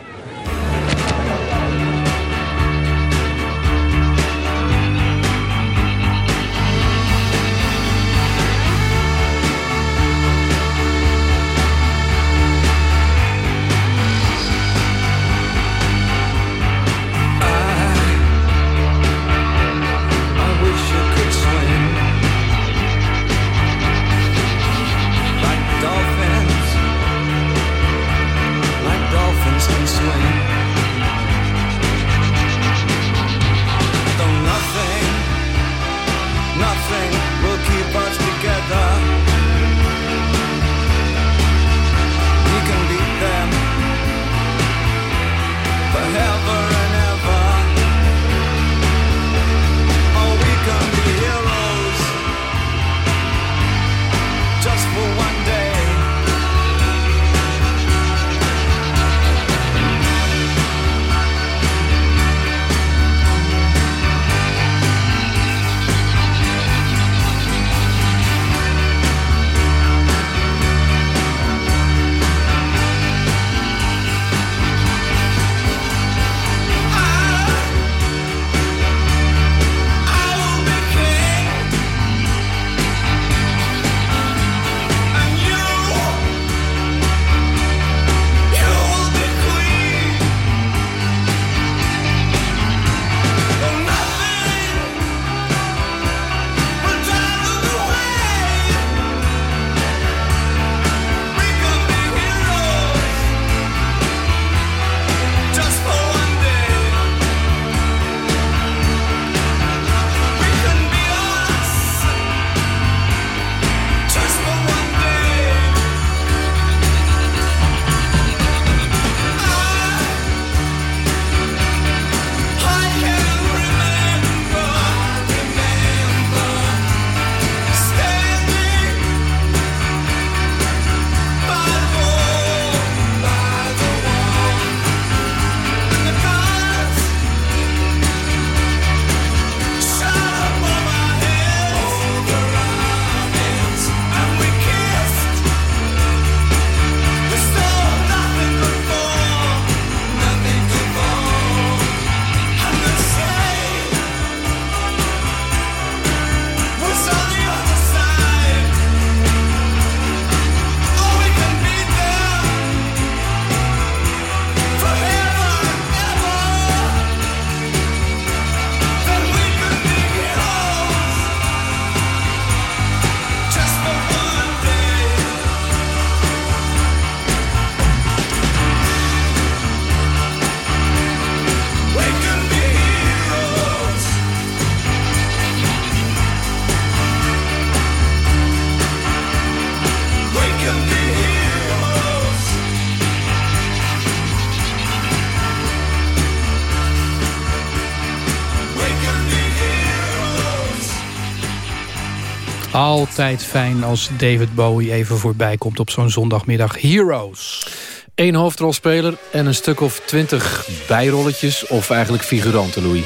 Altijd fijn als David Bowie even voorbij komt op zo'n zondagmiddag. Heroes. Eén hoofdrolspeler en een stuk of twintig bijrolletjes of eigenlijk figuranten, Louis.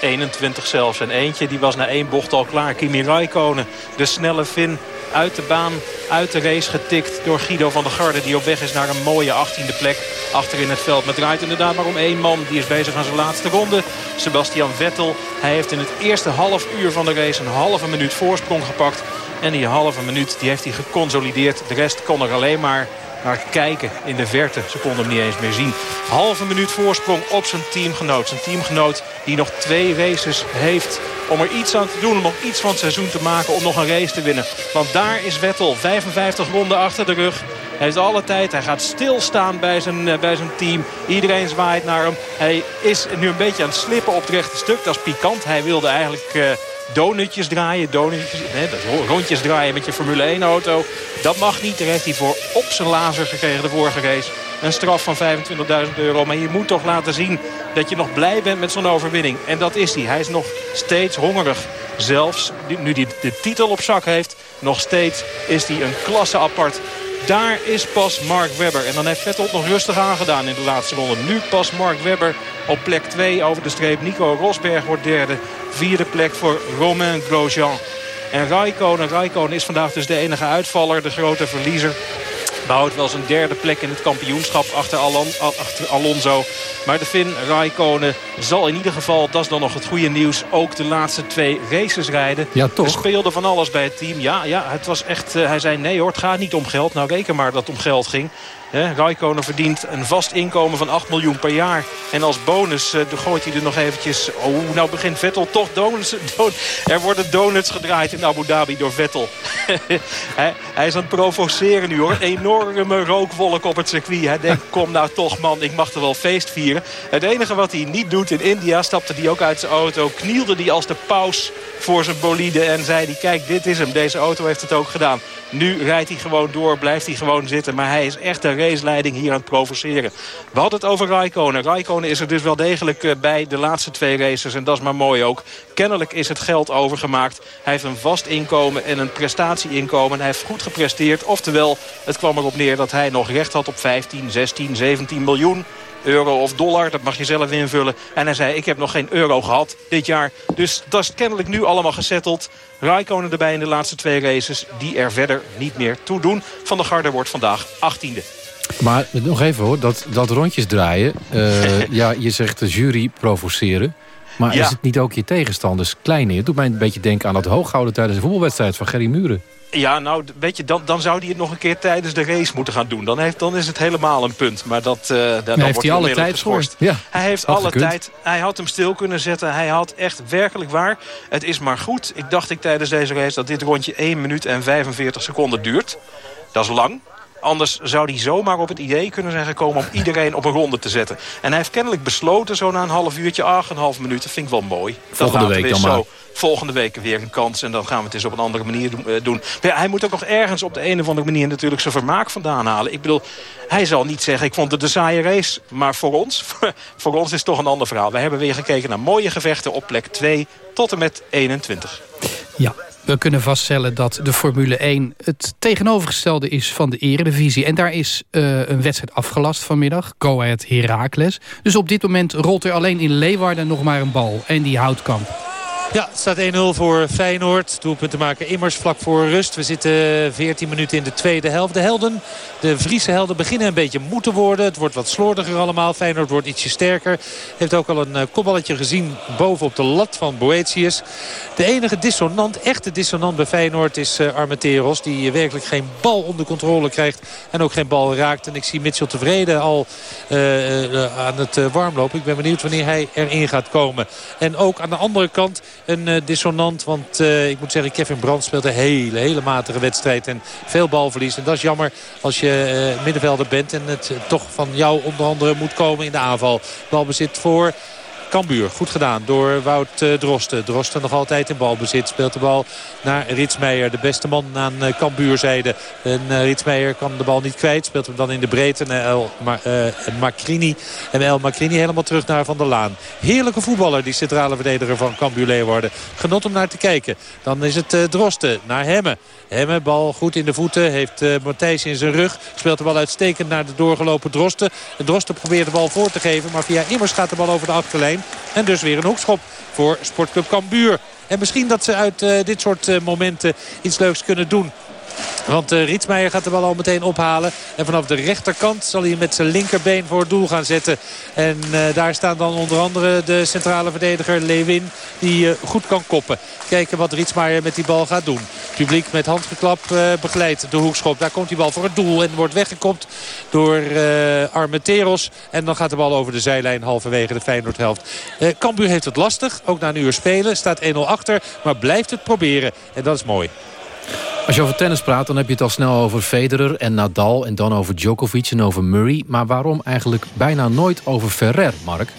21 zelfs. En eentje die was na één bocht al klaar. Kimi Raikkonen, de snelle Fin, uit de baan, uit de race getikt door Guido van der Garde. Die op weg is naar een mooie 18e plek achter in het veld. Maar draait inderdaad maar om één man. Die is bezig aan zijn laatste ronde. Sebastian Vettel. Hij heeft in het eerste half uur van de race een halve minuut voorsprong gepakt. En die halve minuut die heeft hij geconsolideerd. De rest kon er alleen maar naar kijken in de verte. Ze konden hem niet eens meer zien. Halve minuut voorsprong op zijn teamgenoot. Zijn teamgenoot die nog twee races heeft om er iets aan te doen. Om nog iets van het seizoen te maken om nog een race te winnen. Want daar is Vettel 55 ronden achter de rug. Hij heeft alle tijd. Hij gaat stilstaan bij zijn, uh, bij zijn team. Iedereen zwaait naar hem. Hij is nu een beetje aan het slippen op het rechte stuk. Dat is pikant. Hij wilde eigenlijk... Uh, donutjes draaien, donutjes, hè, rondjes draaien met je Formule 1 auto. Dat mag niet. Daar heeft hij voor op zijn lazer gekregen de vorige race. Een straf van 25.000 euro. Maar je moet toch laten zien dat je nog blij bent met zo'n overwinning. En dat is hij. Hij is nog steeds hongerig. Zelfs nu hij de titel op zak heeft, nog steeds is hij een klasse apart. Daar is pas Mark Webber. En dan heeft Vettel nog rustig aangedaan in de laatste ronde. Nu pas Mark Webber op plek 2 over de streep. Nico Rosberg wordt derde. Vierde plek voor Romain Grosjean. En Raikkonen, Raikkonen is vandaag dus de enige uitvaller. De grote verliezer behoudt wel zijn derde plek in het kampioenschap achter, Alon, achter Alonso. Maar de Finn Raikkonen zal in ieder geval, dat is dan nog het goede nieuws... ook de laatste twee races rijden. Ja, toch? Er speelde van alles bij het team. Ja, ja het was echt, uh, hij zei nee hoor, het gaat niet om geld. Nou reken maar dat het om geld ging. He, Raikkonen verdient een vast inkomen van 8 miljoen per jaar. En als bonus uh, gooit hij er nog eventjes... Oh, nou begint Vettel toch donuts. Don er worden donuts gedraaid in Abu Dhabi door Vettel. hij, hij, is aan het provoceren nu hoor. Enorme rookwolk op het circuit. Hij denkt, kom nou toch man, ik mag er wel feest vieren. Het enige wat hij niet doet in India, stapte hij ook uit zijn auto. Knielde hij als de paus voor zijn bolide en zei hij... kijk, dit is hem, deze auto heeft het ook gedaan. Nu rijdt hij gewoon door, blijft hij gewoon zitten. Maar hij is echt de raceleiding hier aan het provoceren. We hadden het over Raikkonen. Raikkonen is er dus wel degelijk bij de laatste twee races. En dat is maar mooi ook. Kennelijk is het geld overgemaakt. Hij heeft een vast inkomen en een prestatieinkomen. Hij heeft goed gepresteerd. Oftewel, het kwam erop neer dat hij nog recht had op 15, 16, 17 miljoen euro of dollar. Dat mag je zelf invullen. En hij zei, ik heb nog geen euro gehad dit jaar. Dus dat is kennelijk nu allemaal gesetteld. Raikkonen erbij in de laatste twee races. Die er verder niet meer toe doen. Van der Garde wordt vandaag 18e. Maar nog even hoor, dat, dat rondjes draaien. Uh, ja, je zegt de jury provoceren. Maar ja. is het niet ook je tegenstanders klein neer? Het doet mij een beetje denken aan dat hooghouden tijdens de voetbalwedstrijd van Gerry Muren. Ja, nou, weet je, dan, dan zou hij het nog een keer tijdens de race moeten gaan doen. Dan, heeft, dan is het helemaal een punt. Maar dat, uh, dan, dan heeft wordt hij alle tijd. Ja, hij heeft alle gekund. tijd. Hij had hem stil kunnen zetten. Hij had echt werkelijk waar. Het is maar goed. Ik dacht ik tijdens deze race dat dit rondje 1 minuut en 45 seconden duurt. Dat is lang. Anders zou hij zomaar op het idee kunnen zijn gekomen om iedereen op een ronde te zetten. En hij heeft kennelijk besloten zo na een half uurtje, ach, een half minuut. Dat vind ik wel mooi. Volgende week dan maar. Zo volgende week weer een kans. En dan gaan we het eens op een andere manier doen. Maar ja, hij moet ook nog ergens op de een of andere manier natuurlijk zijn vermaak vandaan halen. Ik bedoel, hij zal niet zeggen, ik vond het een saaie race. Maar voor ons, voor ons is het toch een ander verhaal. We hebben weer gekeken naar mooie gevechten op plek 2 tot en met 21. Ja, we kunnen vaststellen dat de Formule 1 het tegenovergestelde is van de eredivisie. En daar is uh, een wedstrijd afgelast vanmiddag. Go Ahead Heracles. Dus op dit moment rolt er alleen in Leeuwarden nog maar een bal. En die Houtkamp. Ja, het staat 1-0 voor Feyenoord. Doelpunt te maken immers vlak voor rust. We zitten 14 minuten in de tweede helft. De helden, de Friese helden beginnen een beetje moe te worden. Het wordt wat slordiger allemaal. Feyenoord wordt ietsje sterker. Heeft ook al een kopballetje gezien boven op de lat van Boetius. De enige dissonant, echte dissonant bij Feyenoord is uh, Armenteros. Die werkelijk geen bal onder controle krijgt. En ook geen bal raakt. En ik zie Mitchell tevreden al aan het warmlopen. Ik ben benieuwd wanneer hij erin gaat komen. En ook aan de andere kant een uh, dissonant. Want uh, ik moet zeggen, Kevin Brandt speelt een hele, hele matige wedstrijd. En veel balverlies. En dat is jammer als je uh, middenvelder bent. En het toch van jou onder andere moet komen in de aanval. Balbezit voor Cambuur. Goed gedaan door Wout Drosten. Drosten nog altijd in balbezit. Speelt de bal naar Ritsmeijer. De beste man aan uh, Cambuurzijde. En Ritsmeijer kan de bal niet kwijt. Speelt hem dan in de breedte. En El Ma Macrini. En El Macrini helemaal terug naar Van der Laan. Heerlijke voetballer die centrale verdediger van Cambuur Leeuwarden. Genot om naar te kijken. Dan is het Drosten naar Hemmen. Hemmen, bal goed in de voeten. Heeft uh, Matthijs in zijn rug. Speelt de bal uitstekend naar de doorgelopen Drosten. En Drosten probeert de bal voor te geven. Maar via Immers gaat de bal over de achterlijn. En dus weer een hoekschop voor Sportclub Cambuur. En misschien dat ze uit uh, dit soort uh, momenten iets leuks kunnen doen. Want uh, Rietsmeijer gaat de bal al meteen ophalen. En vanaf de rechterkant zal hij met zijn linkerbeen voor het doel gaan zetten. En uh, daar staan dan onder andere de centrale verdediger Lewin. Die uh, goed kan koppen. Kijken wat Rietsmeijer met die bal gaat doen. Publiek met handgeklap begeleidt de hoekschop. Daar komt die bal voor het doel. En wordt weggekopt door Armenteros. En dan gaat de bal over de zijlijn halverwege de Feyenoordhelft. Cambuur heeft het lastig. Ook na een uur spelen. Staat 1-0 achter. Maar blijft het proberen. En dat is mooi. Als je over tennis praat, dan heb je het al snel over Federer en Nadal... en dan over Djokovic en over Murray. Maar waarom eigenlijk bijna nooit over Ferrer, Mark?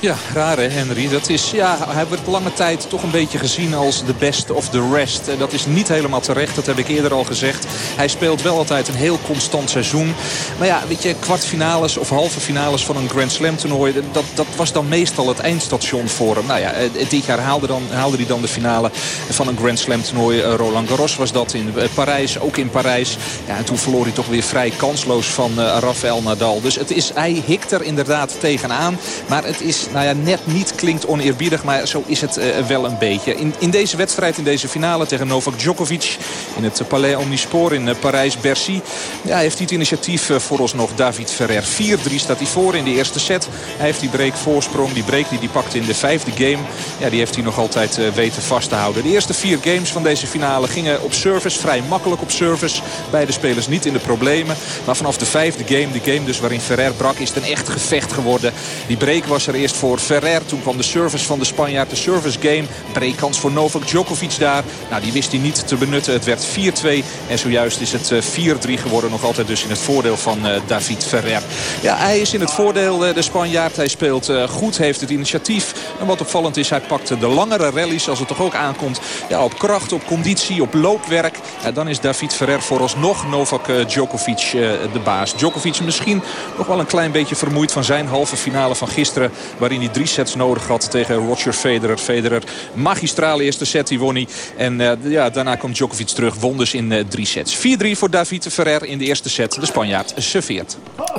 Ja, raar hè, Henry. Dat is, ja, hij wordt lange tijd toch een beetje gezien als de best of the rest. En dat is niet helemaal terecht, dat heb ik eerder al gezegd. Hij speelt wel altijd een heel constant seizoen. Maar ja, weet je, kwartfinales of halve finales van een Grand Slam toernooi... dat, dat was dan meestal het eindstation voor hem. Nou ja, eh, dit jaar haalde, dan, haalde hij dan de finale van een Grand Slam toernooi. Eh, Roland Garros was dat in eh, Parijs, ook in Parijs. Ja, en toen verloor hij toch weer vrij kansloos van Rafael Nadal. Dus het is, hij hikt er inderdaad tegenaan. Maar is nou ja, net niet klinkt oneerbiedig, maar zo is het uh, wel een beetje. In, in deze wedstrijd, in deze finale tegen Novak Djokovic... in het Palais Omnisport in uh, Parijs-Bercy... Ja, heeft hij het initiatief uh, vooralsnog David Ferrer. 4-3 staat hij voor in de eerste set. Hij heeft die break voorsprong, die break die hij pakte in de vijfde game... Ja, die heeft hij nog altijd weten vast te houden. De eerste vier games van deze finale gingen op service, vrij makkelijk op service. Beide spelers niet in de problemen. Maar vanaf de vijfde game, de game dus waarin Ferrer brak... is het een echt gevecht geworden. Die break was er eerst voor Ferrer. Toen kwam de service van de Spanjaard, de service game. Breekkans voor Novak Djokovic daar. Nou, die wist hij niet te benutten. Het werd 4-2 en zojuist is het 4-3 geworden. Nog altijd dus in het voordeel van uh, David Ferrer. Ja, hij is in het voordeel, uh, de Spanjaard. Hij speelt goed, heeft het initiatief. En wat opvallend is, hij pakt de langere rallies als het toch ook aankomt. Ja, op kracht, op conditie, op loopwerk. Ja, dan is David Ferrer vooralsnog Novak Djokovic de baas. Djokovic misschien nog wel een klein beetje vermoeid van zijn halve finale van gisteren. Waarin hij drie sets nodig had tegen Roger Federer. Federer magistrale eerste set, die won hij. En uh, ja, daarna komt Djokovic terug, won dus in uh, drie sets. 4-3 voor David Ferrer in de eerste set. De Spanjaard serveert.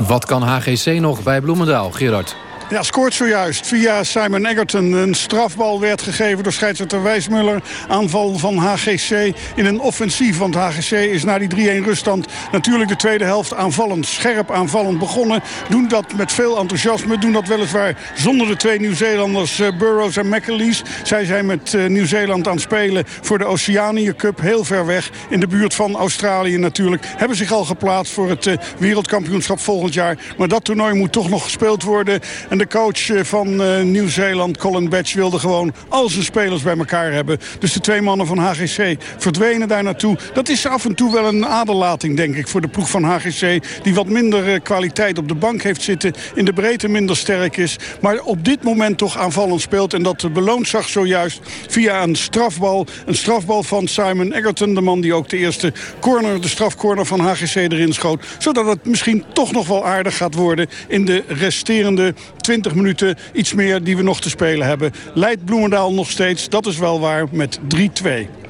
Wat kan HGC nog bij Bloemendaal, Gerard? Ja, scoort zojuist via Simon Egerton. Een strafbal werd gegeven door scheidsrechter Wijsmuller. Aanval van HGC in een offensief. Want HGC is na die 3-1 ruststand natuurlijk de tweede helft aanvallend. Scherp aanvallend begonnen. Doen dat met veel enthousiasme. Doen dat weliswaar zonder de twee Nieuw-Zeelanders uh, Burroughs en McAleese. Zij zijn met uh, Nieuw-Zeeland aan het spelen voor de Oceanië Cup. Heel ver weg in de buurt van Australië natuurlijk. Hebben zich al geplaatst voor het uh, wereldkampioenschap volgend jaar. Maar dat toernooi moet toch nog gespeeld worden. En de coach van uh, Nieuw-Zeeland, Colin Batch, wilde gewoon al zijn spelers bij elkaar hebben. Dus de twee mannen van HGC verdwenen daar naartoe. Dat is af en toe wel een aderlating, denk ik, voor de ploeg van HGC. Die wat minder uh, kwaliteit op de bank heeft zitten. In de breedte minder sterk is. Maar op dit moment toch aanvallend speelt. En dat beloond zag zojuist via een strafbal. Een strafbal van Simon Egerton. De man die ook de eerste corner, de strafcorner van HGC erin schoot. Zodat het misschien toch nog wel aardig gaat worden in de resterende 20 minuten iets meer die we nog te spelen hebben. Leidt Bloemendaal nog steeds, dat is wel waar, met 3-2.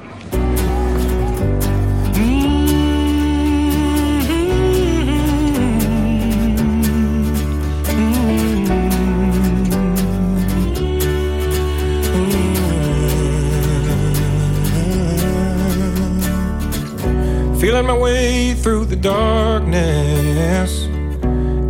Feeling my way through the darkness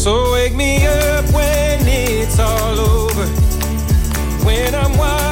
So wake me up when it's all over. When I'm wiser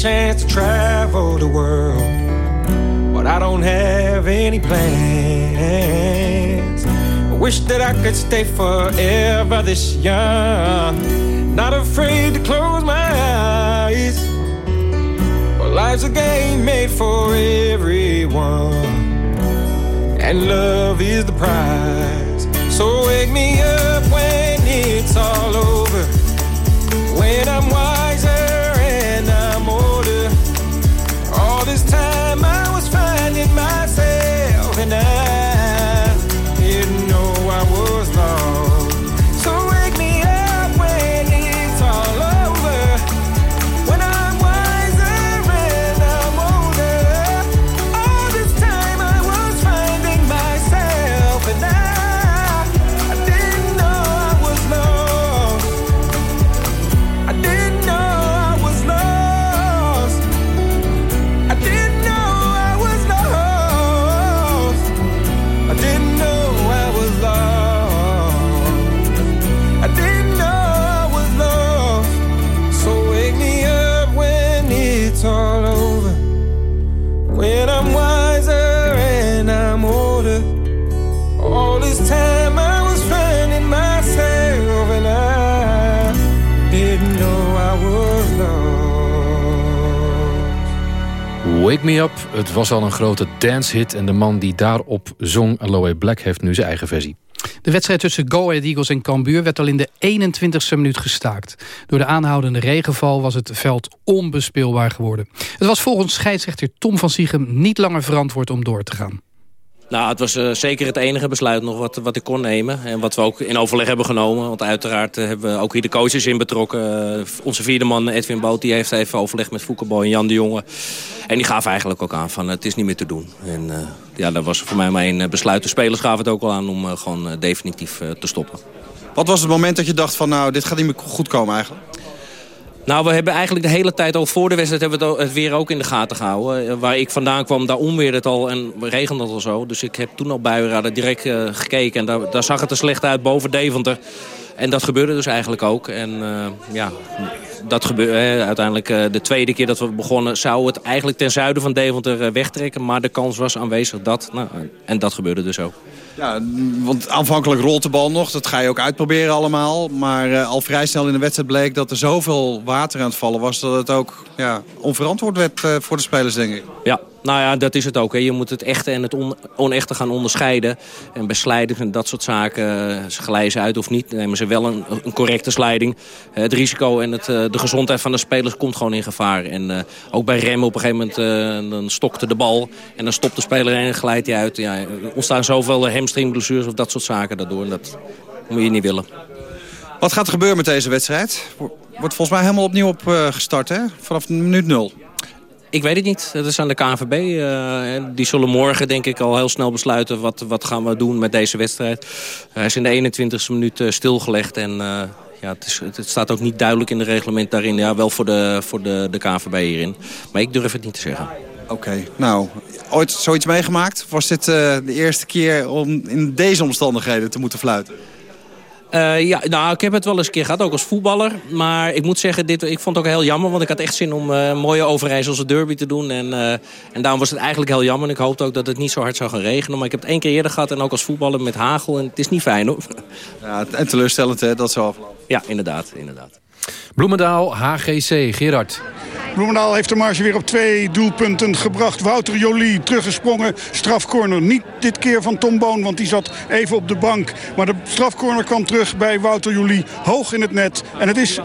chance to travel the world. But I don't have any plans. I wish that I could stay forever this young. Not afraid to close my eyes. But life's a game made for everyone. And love is the prize. So wake me up Me Up, het was al een grote dancehit... en de man die daarop zong, Aloe Black, heeft nu zijn eigen versie. De wedstrijd tussen Go Ahead Eagles en Cambuur werd al in de 21ste minuut gestaakt. Door de aanhoudende regenval was het veld onbespeelbaar geworden. Het was volgens scheidsrechter Tom van Siegem niet langer verantwoord om door te gaan. Nou, het was uh, zeker het enige besluit nog wat, wat ik kon nemen. En wat we ook in overleg hebben genomen. Want uiteraard uh, hebben we ook hier de coaches in betrokken. Uh, onze vierde man Edwin Boot die heeft even overlegd met Foukeboy en Jan de Jonge. En die gaven eigenlijk ook aan van het is niet meer te doen. En ja, dat was voor mij mijn besluit. De spelers gaven het ook al aan om gewoon definitief te stoppen. Wat was het moment dat je dacht van nou, dit gaat niet meer goed komen eigenlijk? Nou, we hebben eigenlijk de hele tijd al voor de wedstrijd hebben we het weer ook in de gaten gehouden. Waar ik vandaan kwam, daar onweerde het al en regende het al zo. Dus ik heb toen al buienraden direct uh, gekeken en daar, daar, zag het er slecht uit boven Deventer. En dat gebeurde dus eigenlijk ook. En uh, ja, dat gebeurde uiteindelijk de tweede keer dat we begonnen... zou het eigenlijk ten zuiden van Deventer wegtrekken. Maar de kans was aanwezig dat. Nou, en dat gebeurde dus ook. Ja, want aanvankelijk rolt de bal nog. Dat ga je ook uitproberen allemaal. Maar uh, al vrij snel in de wedstrijd bleek dat er zoveel water aan het vallen was... dat het ook ja, onverantwoord werd uh, voor de spelers, denk ik. Ja, nou ja, dat is het ook. Hè. Je moet het echte en het on onechte gaan onderscheiden. En bij slijding en dat soort zaken, ze glijden ze uit of niet... nemen ze wel een, een correcte slijding. het risico en het, de gezondheid van de spelers komt gewoon in gevaar. En ook bij remmen op een gegeven moment dan stokte de bal... en dan stopt de speler en glijdt hij uit. Ja, er ontstaan zoveel hamstringblessures of dat soort zaken daardoor. Dat moet je niet willen. Wat gaat er gebeuren met deze wedstrijd? Wordt volgens mij helemaal opnieuw opgestart, hè? Vanaf minuut nul. Ik weet het niet. Dat is aan de KNVB. Uh, die zullen morgen denk ik al heel snel besluiten... wat, wat gaan we doen met deze wedstrijd. Hij is in de 21ste minuut uh, stilgelegd. En uh, ja, het, is, het, staat ook niet duidelijk in het reglement daarin. Ja, wel voor de, voor de, de KNVB hierin. Maar ik durf het niet te zeggen. Oké, nou, ooit zoiets meegemaakt? Was dit de eerste keer om in deze omstandigheden te moeten fluiten? Uh, ja, nou, ik heb het wel eens een keer gehad, ook als voetballer. Maar ik moet zeggen, dit, ik vond het ook heel jammer. Want ik had echt zin om uh, een mooie een derby te doen. En, uh, en daarom was het eigenlijk heel jammer. En ik hoopte ook dat het niet zo hard zou gaan regenen. Maar ik heb het één keer eerder gehad. En ook als voetballer met hagel. En het is niet fijn, hoor. Ja, en teleurstellend, hè, dat zo aflopen. Ja, inderdaad, inderdaad. Bloemendaal, HGC, Gerard. Bloemendaal heeft de marge weer op twee doelpunten gebracht. Wouter Jolie teruggesprongen. Strafcorner niet dit keer van Tom Boon, want die zat even op de bank. Maar de strafcorner kwam terug bij Wouter Jolie hoog in het net. En het is 4-2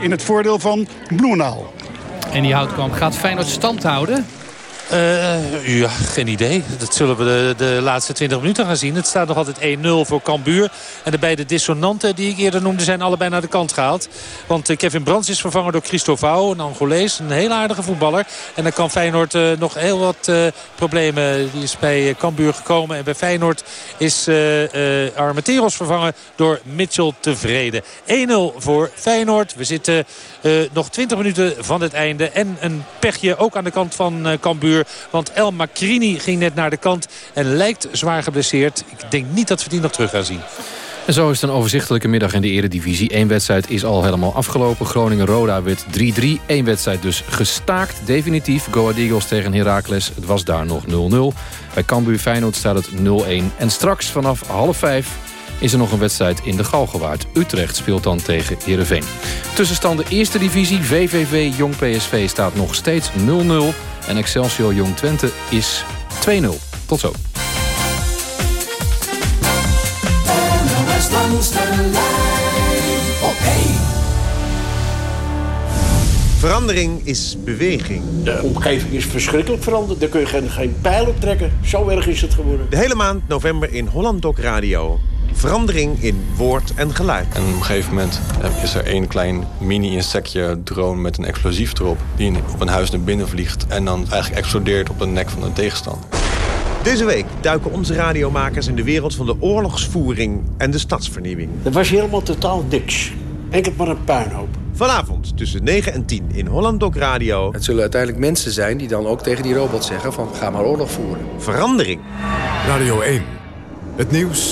in het voordeel van Bloemendaal. En die houtkamp gaat Feyenoord stand houden? Uh, ja, geen idee. Dat zullen we de, laatste 20 minuten gaan zien. Het staat nog altijd 1-0 voor Cambuur. En de beide dissonanten die ik eerder noemde zijn allebei naar de kant gehaald. Want Kevin Brands is vervangen door Christophe een Angolees. Een heel aardige voetballer. En dan kan Feyenoord uh, nog heel wat problemen. Die is bij Cambuur gekomen. En bij Feyenoord is Armenteros vervangen door Mitchell Tevreden. 1-0 voor Feyenoord. We zitten nog 20 minuten van het einde. En een pechje ook aan de kant van Cambuur Want El Macrini ging net naar de kant en lijkt zwaar geblesseerd. Ik denk niet dat we die nog terug gaan zien. En zo is het een overzichtelijke middag in de eredivisie. Eén wedstrijd is al helemaal afgelopen. Groningen-Roda werd 3-3. Eén wedstrijd dus gestaakt. Definitief. Go Ahead Eagles tegen Heracles. Het was daar nog 0-0. Bij Cambuur Feyenoord staat het 0-1. En straks vanaf half vijf is er nog een wedstrijd in de Galgenwaard. Utrecht speelt dan tegen Heerenveen. Tussenstanden eerste divisie. VVV Jong PSV staat nog steeds 0-0. En Excelsior Jong Twente is 2-0. Tot zo. langs de lijn op 1. Verandering is beweging. De omgeving is verschrikkelijk veranderd. Daar kun je geen, geen pijl op trekken. Zo erg is het geworden. De hele maand november in Holland Doc Radio. Verandering in woord en geluid. En op een gegeven moment is er één klein mini-insectje drone met een explosief erop... die op een huis naar binnen vliegt en dan eigenlijk explodeert op de nek van de tegenstander. Deze week duiken onze radiomakers in de wereld van de oorlogsvoering en de stadsvernieuwing. Dat was helemaal totaal niks. Enkel maar een puinhoop. Vanavond tussen 9 en 10 in Holland Doc Radio. Het zullen uiteindelijk mensen zijn die dan ook tegen die robot zeggen van ga maar oorlog voeren. Verandering. Radio 1. Het nieuws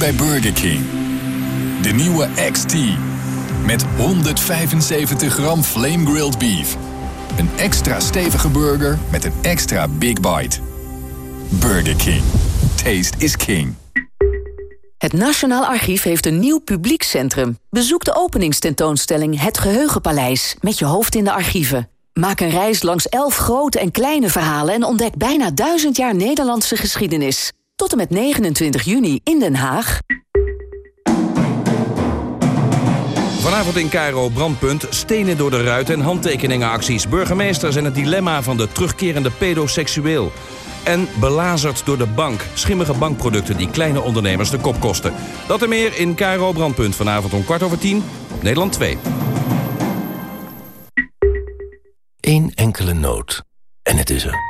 Bij Burger King. De nieuwe XT. Met 175 gram flame grilled beef. Een extra stevige burger met een extra big bite. Burger King. Taste is king. Het Nationaal Archief heeft een nieuw publiekscentrum. Bezoek de openingstentoonstelling Het Geheugenpaleis... met je hoofd in de archieven. Maak een reis langs elf grote en kleine verhalen... en ontdek bijna duizend jaar Nederlandse geschiedenis. Tot en met 29 juni in Den Haag. Vanavond in Cairo Brandpunt, stenen door de ruit en handtekeningenacties. Burgemeesters en het dilemma van de terugkerende pedoseksueel. En belazerd door de bank. Schimmige bankproducten die kleine ondernemers de kop kosten. Dat en meer in Cairo Brandpunt. Vanavond om kwart over tien, Nederland 2. Eén enkele noot. En het is er.